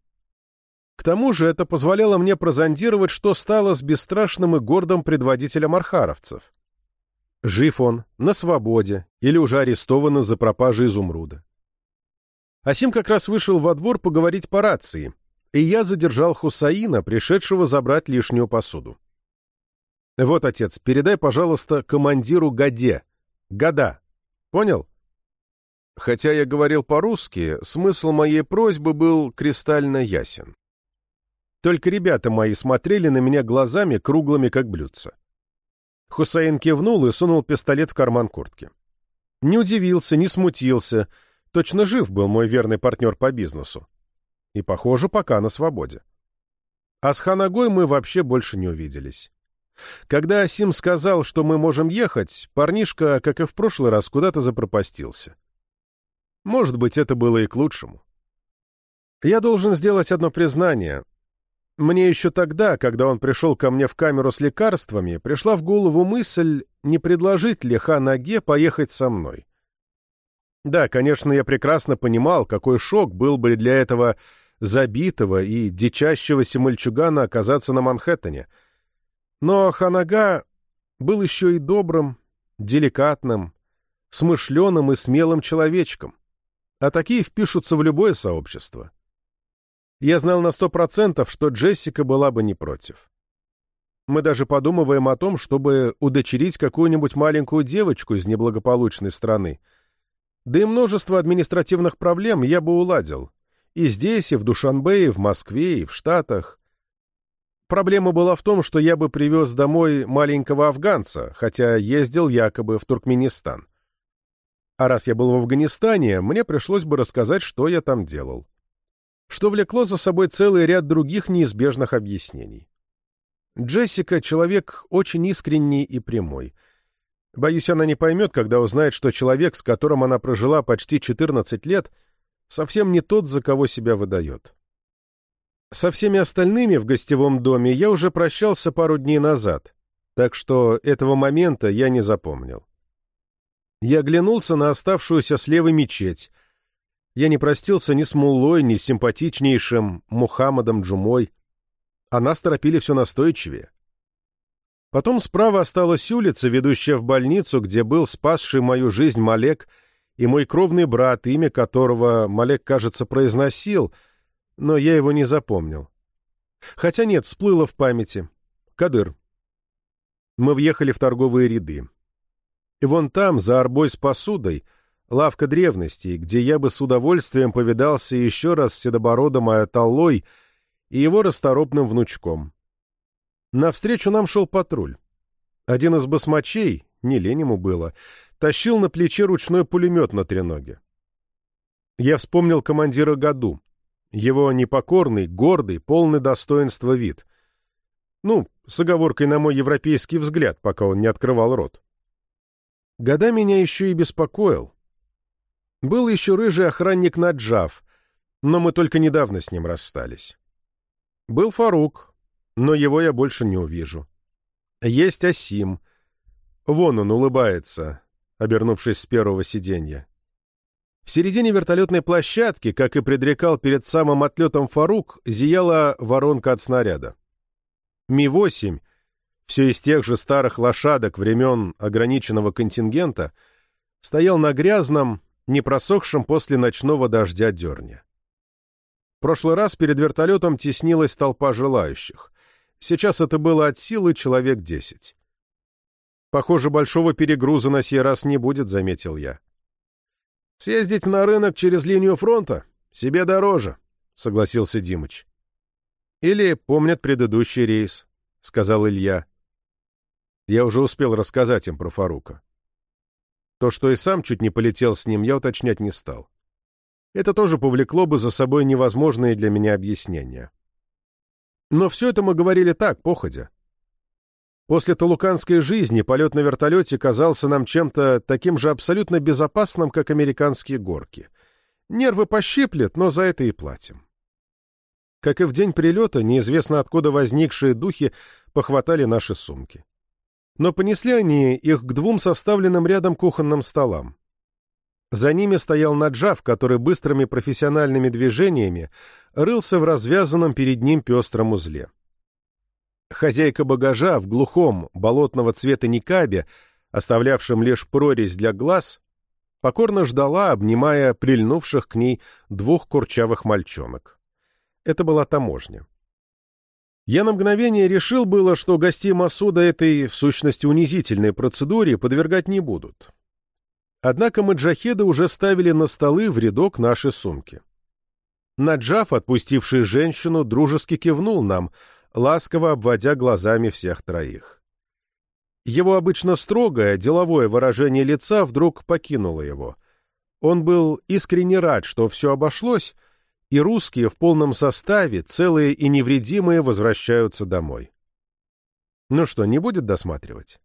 К тому же это позволяло мне прозондировать, что стало с бесстрашным и гордым предводителем архаровцев. Жив он, на свободе или уже арестован за пропажи изумруда. Асим как раз вышел во двор поговорить по рации — и я задержал Хусаина, пришедшего забрать лишнюю посуду. «Вот, отец, передай, пожалуйста, командиру Гаде. Гада. Понял?» Хотя я говорил по-русски, смысл моей просьбы был кристально ясен. Только ребята мои смотрели на меня глазами, круглыми как блюдца. Хусаин кивнул и сунул пистолет в карман куртки. Не удивился, не смутился. Точно жив был мой верный партнер по бизнесу и, похоже, пока на свободе. А с Ханагой мы вообще больше не увиделись. Когда Асим сказал, что мы можем ехать, парнишка, как и в прошлый раз, куда-то запропастился. Может быть, это было и к лучшему. Я должен сделать одно признание. Мне еще тогда, когда он пришел ко мне в камеру с лекарствами, пришла в голову мысль, не предложить ли Ханаге поехать со мной. Да, конечно, я прекрасно понимал, какой шок был бы для этого забитого и дичащегося мальчугана оказаться на Манхэттене. Но Ханага был еще и добрым, деликатным, смышленым и смелым человечком, а такие впишутся в любое сообщество. Я знал на сто процентов, что Джессика была бы не против. Мы даже подумываем о том, чтобы удочерить какую-нибудь маленькую девочку из неблагополучной страны. Да и множество административных проблем я бы уладил, и здесь, и в Душанбе, и в Москве, и в Штатах. Проблема была в том, что я бы привез домой маленького афганца, хотя ездил якобы в Туркменистан. А раз я был в Афганистане, мне пришлось бы рассказать, что я там делал. Что влекло за собой целый ряд других неизбежных объяснений. Джессика — человек очень искренний и прямой. Боюсь, она не поймет, когда узнает, что человек, с которым она прожила почти 14 лет — совсем не тот, за кого себя выдает. Со всеми остальными в гостевом доме я уже прощался пару дней назад, так что этого момента я не запомнил. Я оглянулся на оставшуюся слева мечеть. Я не простился ни с Муллой, ни с симпатичнейшим Мухаммадом Джумой, а нас торопили все настойчивее. Потом справа осталась улица, ведущая в больницу, где был спасший мою жизнь Малек — и мой кровный брат, имя которого Малек, кажется, произносил, но я его не запомнил. Хотя нет, всплыло в памяти. Кадыр. Мы въехали в торговые ряды. И вон там, за арбой с посудой, лавка древностей, где я бы с удовольствием повидался еще раз с седобородом Аятоллой и его расторопным внучком. Навстречу нам шел патруль. Один из басмачей, не лень ему было, тащил на плече ручной пулемет на треноге. Я вспомнил командира Году, его непокорный, гордый, полный достоинства вид. Ну, с оговоркой на мой европейский взгляд, пока он не открывал рот. Года меня еще и беспокоил. Был еще рыжий охранник Наджав, но мы только недавно с ним расстались. Был Фарук, но его я больше не увижу. Есть Асим. Вон он улыбается, обернувшись с первого сиденья. В середине вертолетной площадки, как и предрекал перед самым отлетом Фарук, зияла воронка от снаряда. Ми-8, все из тех же старых лошадок времен ограниченного контингента, стоял на грязном, не просохшем после ночного дождя дерне. В прошлый раз перед вертолетом теснилась толпа желающих. Сейчас это было от силы человек десять. Похоже, большого перегруза на сей раз не будет, заметил я. Съездить на рынок через линию фронта себе дороже, согласился Димыч. Или помнят предыдущий рейс, сказал Илья. Я уже успел рассказать им про Фарука. То, что и сам чуть не полетел с ним, я уточнять не стал. Это тоже повлекло бы за собой невозможные для меня объяснения. Но все это мы говорили так, походя. После талуканской жизни полет на вертолете казался нам чем-то таким же абсолютно безопасным, как американские горки. Нервы пощиплет, но за это и платим. Как и в день прилета, неизвестно откуда возникшие духи похватали наши сумки. Но понесли они их к двум составленным рядом кухонным столам. За ними стоял Наджав, который быстрыми профессиональными движениями рылся в развязанном перед ним пестром узле. Хозяйка багажа в глухом, болотного цвета никабе, оставлявшем лишь прорезь для глаз, покорно ждала, обнимая прильнувших к ней двух курчавых мальчонок. Это была таможня. Я на мгновение решил было, что гостей Масуда этой, в сущности, унизительной процедуре подвергать не будут. Однако маджахеды уже ставили на столы в рядок наши сумки. Наджав, отпустивший женщину, дружески кивнул нам, ласково обводя глазами всех троих. Его обычно строгое, деловое выражение лица вдруг покинуло его. Он был искренне рад, что все обошлось, и русские в полном составе, целые и невредимые, возвращаются домой. Ну что, не будет досматривать?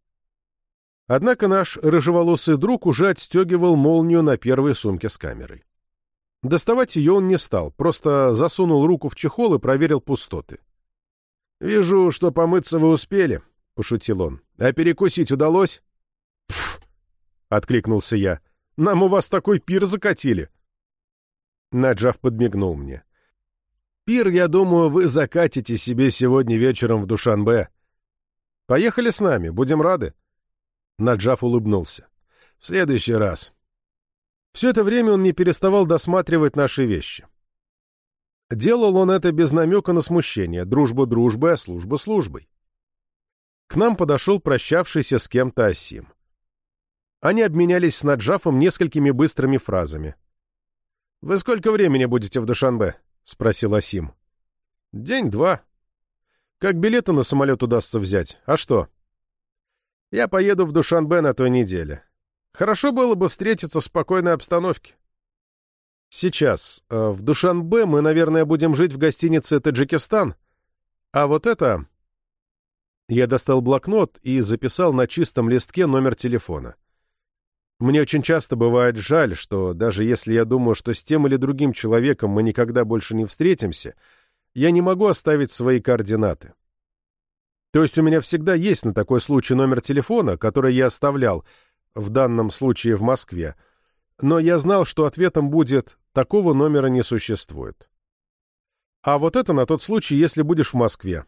Однако наш рыжеволосый друг уже отстегивал молнию на первой сумке с камерой. Доставать ее он не стал, просто засунул руку в чехол и проверил пустоты. «Вижу, что помыться вы успели», — пошутил он. «А перекусить удалось?» «Пф!» — откликнулся я. «Нам у вас такой пир закатили!» Наджав подмигнул мне. «Пир, я думаю, вы закатите себе сегодня вечером в Душанбе. Поехали с нами, будем рады». Наджав улыбнулся. «В следующий раз». Все это время он не переставал досматривать наши вещи. Делал он это без намека на смущение, дружба дружбой, а служба службой. К нам подошел прощавшийся с кем-то Асим. Они обменялись с Наджафом несколькими быстрыми фразами. «Вы сколько времени будете в Душанбе?» — спросил Асим. «День-два. Как билеты на самолет удастся взять? А что?» «Я поеду в Душанбе на той неделе. Хорошо было бы встретиться в спокойной обстановке». «Сейчас. Э, в Душанбе мы, наверное, будем жить в гостинице «Таджикистан». А вот это...» Я достал блокнот и записал на чистом листке номер телефона. Мне очень часто бывает жаль, что даже если я думаю, что с тем или другим человеком мы никогда больше не встретимся, я не могу оставить свои координаты. То есть у меня всегда есть на такой случай номер телефона, который я оставлял, в данном случае в Москве, но я знал, что ответом будет «такого номера не существует». А вот это на тот случай, если будешь в Москве.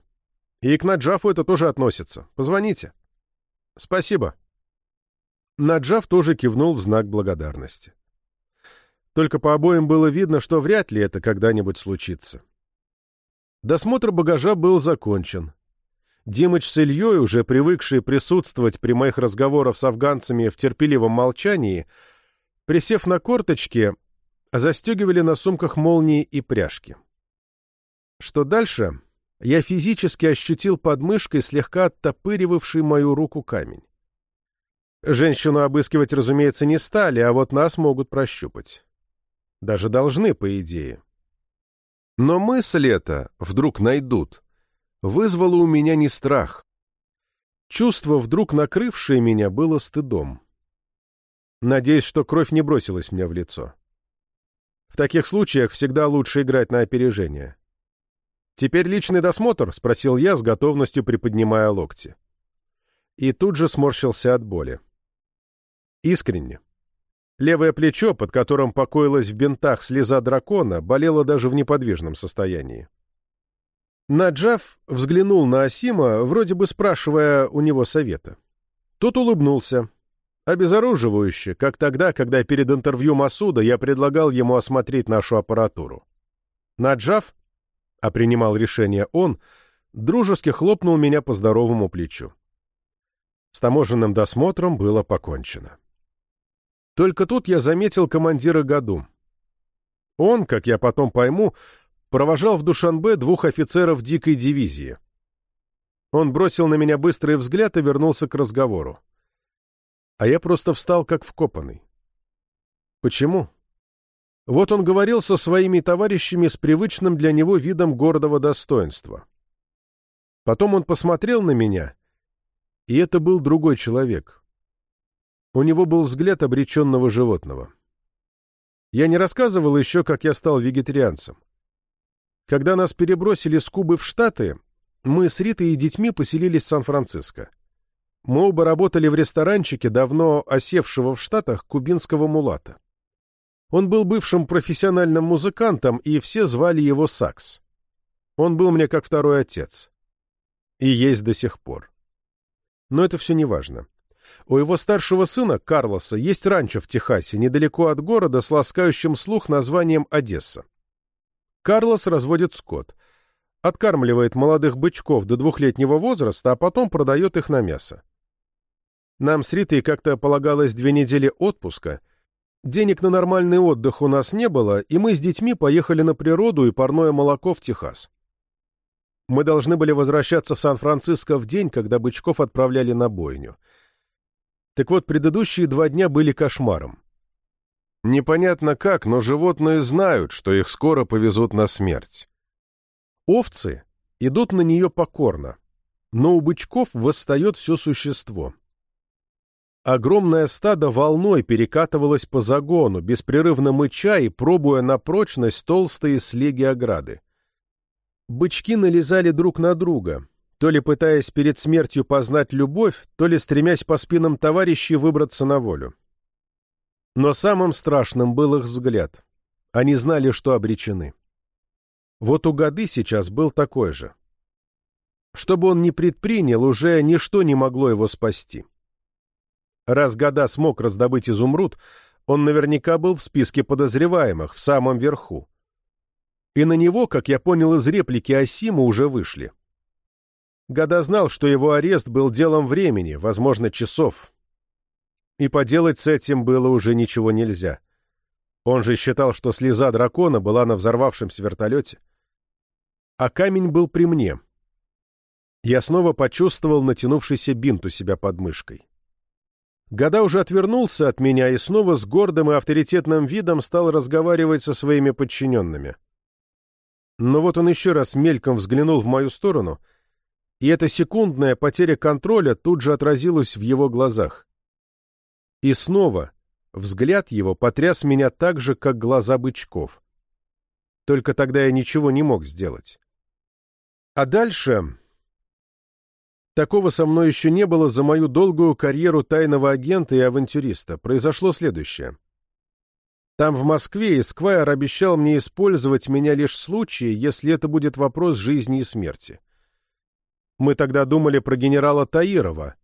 И к Наджафу это тоже относится. Позвоните. Спасибо. Наджав тоже кивнул в знак благодарности. Только по обоим было видно, что вряд ли это когда-нибудь случится. Досмотр багажа был закончен. Димыч с Ильей, уже привыкшие присутствовать при моих разговорах с афганцами в терпеливом молчании, присев на корточки, застегивали на сумках молнии и пряжки. Что дальше, я физически ощутил под мышкой слегка оттопыривавший мою руку камень. Женщину обыскивать, разумеется, не стали, а вот нас могут прощупать. Даже должны, по идее. Но мысль эта вдруг найдут. Вызвало у меня не страх. Чувство, вдруг накрывшее меня, было стыдом. Надеюсь, что кровь не бросилась мне в лицо. В таких случаях всегда лучше играть на опережение. «Теперь личный досмотр?» — спросил я, с готовностью приподнимая локти. И тут же сморщился от боли. Искренне. Левое плечо, под которым покоилась в бинтах слеза дракона, болело даже в неподвижном состоянии. Наджав взглянул на Асима, вроде бы спрашивая у него совета. Тот улыбнулся. Обезоруживающе, как тогда, когда перед интервью Масуда я предлагал ему осмотреть нашу аппаратуру. Наджав, а принимал решение он, дружески хлопнул меня по здоровому плечу. С таможенным досмотром было покончено. Только тут я заметил командира Гаду. Он, как я потом пойму, провожал в Душанбе двух офицеров дикой дивизии. Он бросил на меня быстрый взгляд и вернулся к разговору. А я просто встал как вкопанный. Почему? Вот он говорил со своими товарищами с привычным для него видом гордого достоинства. Потом он посмотрел на меня, и это был другой человек. У него был взгляд обреченного животного. Я не рассказывал еще, как я стал вегетарианцем. Когда нас перебросили с Кубы в Штаты, мы с Ритой и детьми поселились в Сан-Франциско. Мы оба работали в ресторанчике давно осевшего в Штатах кубинского мулата. Он был бывшим профессиональным музыкантом, и все звали его Сакс. Он был мне как второй отец. И есть до сих пор. Но это все не важно. У его старшего сына, Карлоса, есть ранчо в Техасе, недалеко от города с ласкающим слух названием Одесса. Карлос разводит скот, откармливает молодых бычков до двухлетнего возраста, а потом продает их на мясо. Нам с Ритой как-то полагалось две недели отпуска. Денег на нормальный отдых у нас не было, и мы с детьми поехали на природу и парное молоко в Техас. Мы должны были возвращаться в Сан-Франциско в день, когда бычков отправляли на бойню — так вот, предыдущие два дня были кошмаром. Непонятно как, но животные знают, что их скоро повезут на смерть. Овцы идут на нее покорно, но у бычков восстает все существо. Огромное стадо волной перекатывалось по загону, беспрерывно мыча и пробуя на прочность толстые слеги ограды. Бычки налезали друг на друга, то ли пытаясь перед смертью познать любовь, то ли стремясь по спинам товарищей выбраться на волю. Но самым страшным был их взгляд. Они знали, что обречены. Вот у Годы сейчас был такой же. Что бы он ни предпринял, уже ничто не могло его спасти. Раз Года смог раздобыть изумруд, он наверняка был в списке подозреваемых, в самом верху. И на него, как я понял из реплики Асима, уже вышли. Года знал, что его арест был делом времени, возможно, часов. И поделать с этим было уже ничего нельзя. Он же считал, что слеза дракона была на взорвавшемся вертолете. А камень был при мне. Я снова почувствовал натянувшийся бинт у себя под мышкой. Года уже отвернулся от меня и снова с гордым и авторитетным видом стал разговаривать со своими подчиненными. Но вот он еще раз мельком взглянул в мою сторону — и эта секундная потеря контроля тут же отразилась в его глазах. И снова взгляд его потряс меня так же, как глаза бычков. Только тогда я ничего не мог сделать. А дальше... Такого со мной еще не было за мою долгую карьеру тайного агента и авантюриста. Произошло следующее. Там, в Москве, Эсквайр обещал мне использовать меня лишь в случае, если это будет вопрос жизни и смерти. Мы тогда думали про генерала Таирова,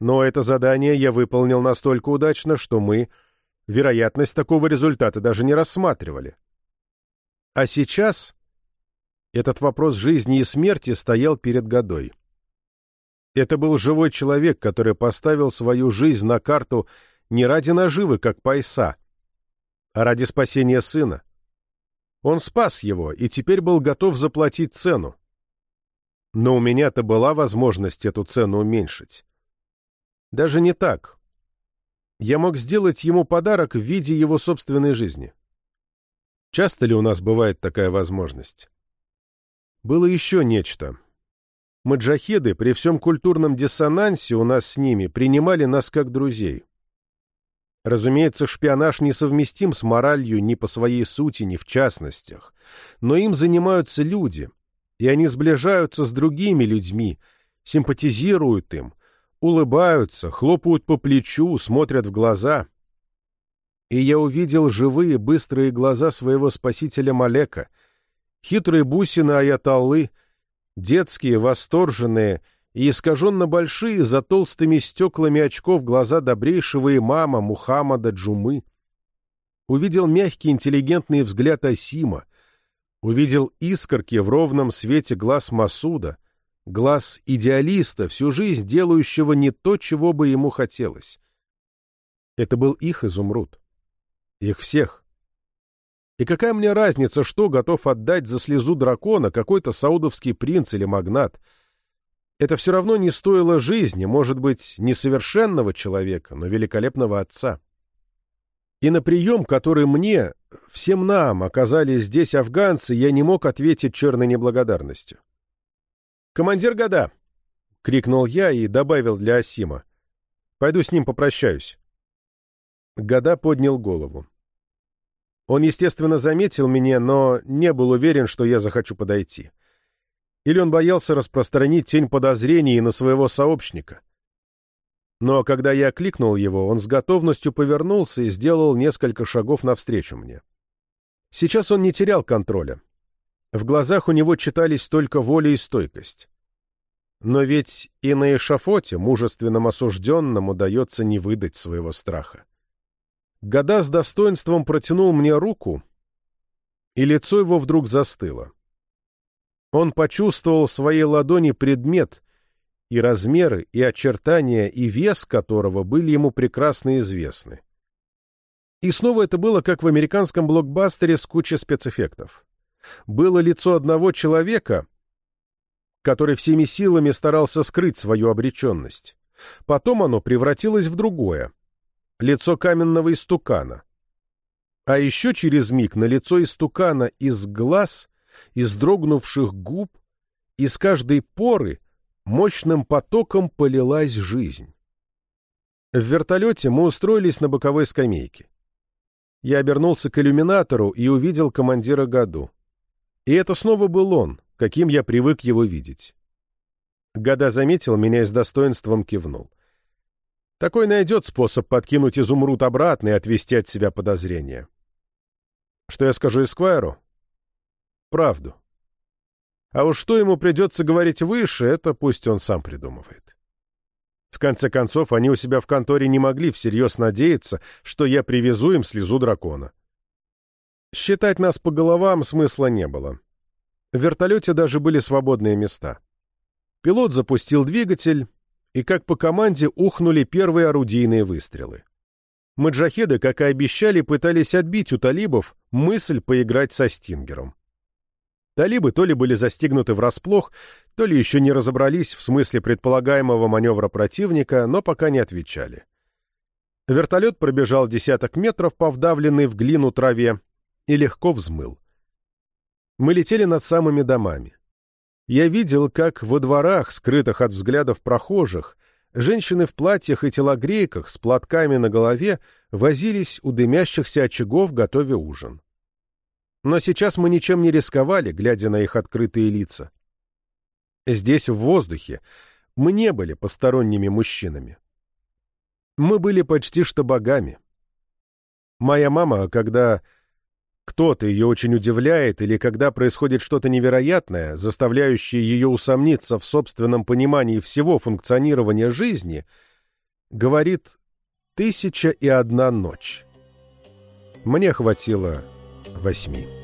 но это задание я выполнил настолько удачно, что мы вероятность такого результата даже не рассматривали. А сейчас этот вопрос жизни и смерти стоял перед Годой. Это был живой человек, который поставил свою жизнь на карту не ради наживы, как Пайса, а ради спасения сына. Он спас его и теперь был готов заплатить цену. Но у меня-то была возможность эту цену уменьшить. Даже не так. Я мог сделать ему подарок в виде его собственной жизни. Часто ли у нас бывает такая возможность? Было еще нечто. Маджахеды при всем культурном диссонансе у нас с ними принимали нас как друзей. Разумеется, шпионаж несовместим с моралью ни по своей сути, ни в частностях. Но им занимаются люди, и они сближаются с другими людьми, симпатизируют им, улыбаются, хлопают по плечу, смотрят в глаза. И я увидел живые, быстрые глаза своего спасителя Малека, хитрые бусины Аятоллы, детские, восторженные и искаженно большие за толстыми стеклами очков глаза добрейшего имама Мухаммада Джумы. Увидел мягкий интеллигентный взгляд Асима, увидел искорки в ровном свете глаз Масуда, глаз идеалиста, всю жизнь делающего не то, чего бы ему хотелось. Это был их изумруд. Их всех. И какая мне разница, что готов отдать за слезу дракона какой-то саудовский принц или магнат? Это все равно не стоило жизни, может быть, несовершенного человека, но великолепного отца. И на прием, который мне, всем нам, оказали здесь афганцы, я не мог ответить черной неблагодарностью. «Командир года!» — крикнул я и добавил для Асима. «Пойду с ним попрощаюсь». Года поднял голову. Он, естественно, заметил меня, но не был уверен, что я захочу подойти. Или он боялся распространить тень подозрений на своего сообщника. Но когда я кликнул его, он с готовностью повернулся и сделал несколько шагов навстречу мне. Сейчас он не терял контроля. В глазах у него читались только воля и стойкость. Но ведь и на эшафоте мужественным осужденным удается не выдать своего страха. Года с достоинством протянул мне руку, и лицо его вдруг застыло. Он почувствовал в своей ладони предмет, и размеры, и очертания, и вес которого были ему прекрасно известны. И снова это было как в американском блокбастере с кучей спецэффектов. Было лицо одного человека, который всеми силами старался скрыть свою обреченность. Потом оно превратилось в другое лицо каменного истукана. А еще через миг на лицо истукана из глаз, из дрогнувших губ, из каждой поры мощным потоком полилась жизнь. В вертолете мы устроились на боковой скамейке. Я обернулся к иллюминатору и увидел командира Гаду. И это снова был он, каким я привык его видеть. Гада заметил меня и с достоинством кивнул. Такой найдет способ подкинуть изумруд обратно и отвести от себя подозрения. Что я скажу Эсквайру? Правду. А уж что ему придется говорить выше, это пусть он сам придумывает. В конце концов, они у себя в конторе не могли всерьез надеяться, что я привезу им слезу дракона. Считать нас по головам смысла не было. В вертолете даже были свободные места. Пилот запустил двигатель, и как по команде ухнули первые орудийные выстрелы. Маджахеды, как и обещали, пытались отбить у талибов мысль поиграть со Стингером. Талибы то ли были застигнуты врасплох, то ли еще не разобрались в смысле предполагаемого маневра противника, но пока не отвечали. Вертолет пробежал десяток метров по вдавленной в глину траве и легко взмыл. Мы летели над самыми домами. Я видел, как во дворах, скрытых от взглядов прохожих, женщины в платьях и телогрейках с платками на голове возились у дымящихся очагов, готовя ужин. Но сейчас мы ничем не рисковали, глядя на их открытые лица. Здесь, в воздухе, мы не были посторонними мужчинами. Мы были почти что богами. Моя мама, когда кто-то ее очень удивляет или когда происходит что-то невероятное, заставляющее ее усомниться в собственном понимании всего функционирования жизни, говорит «тысяча и одна ночь». Мне хватило восьми.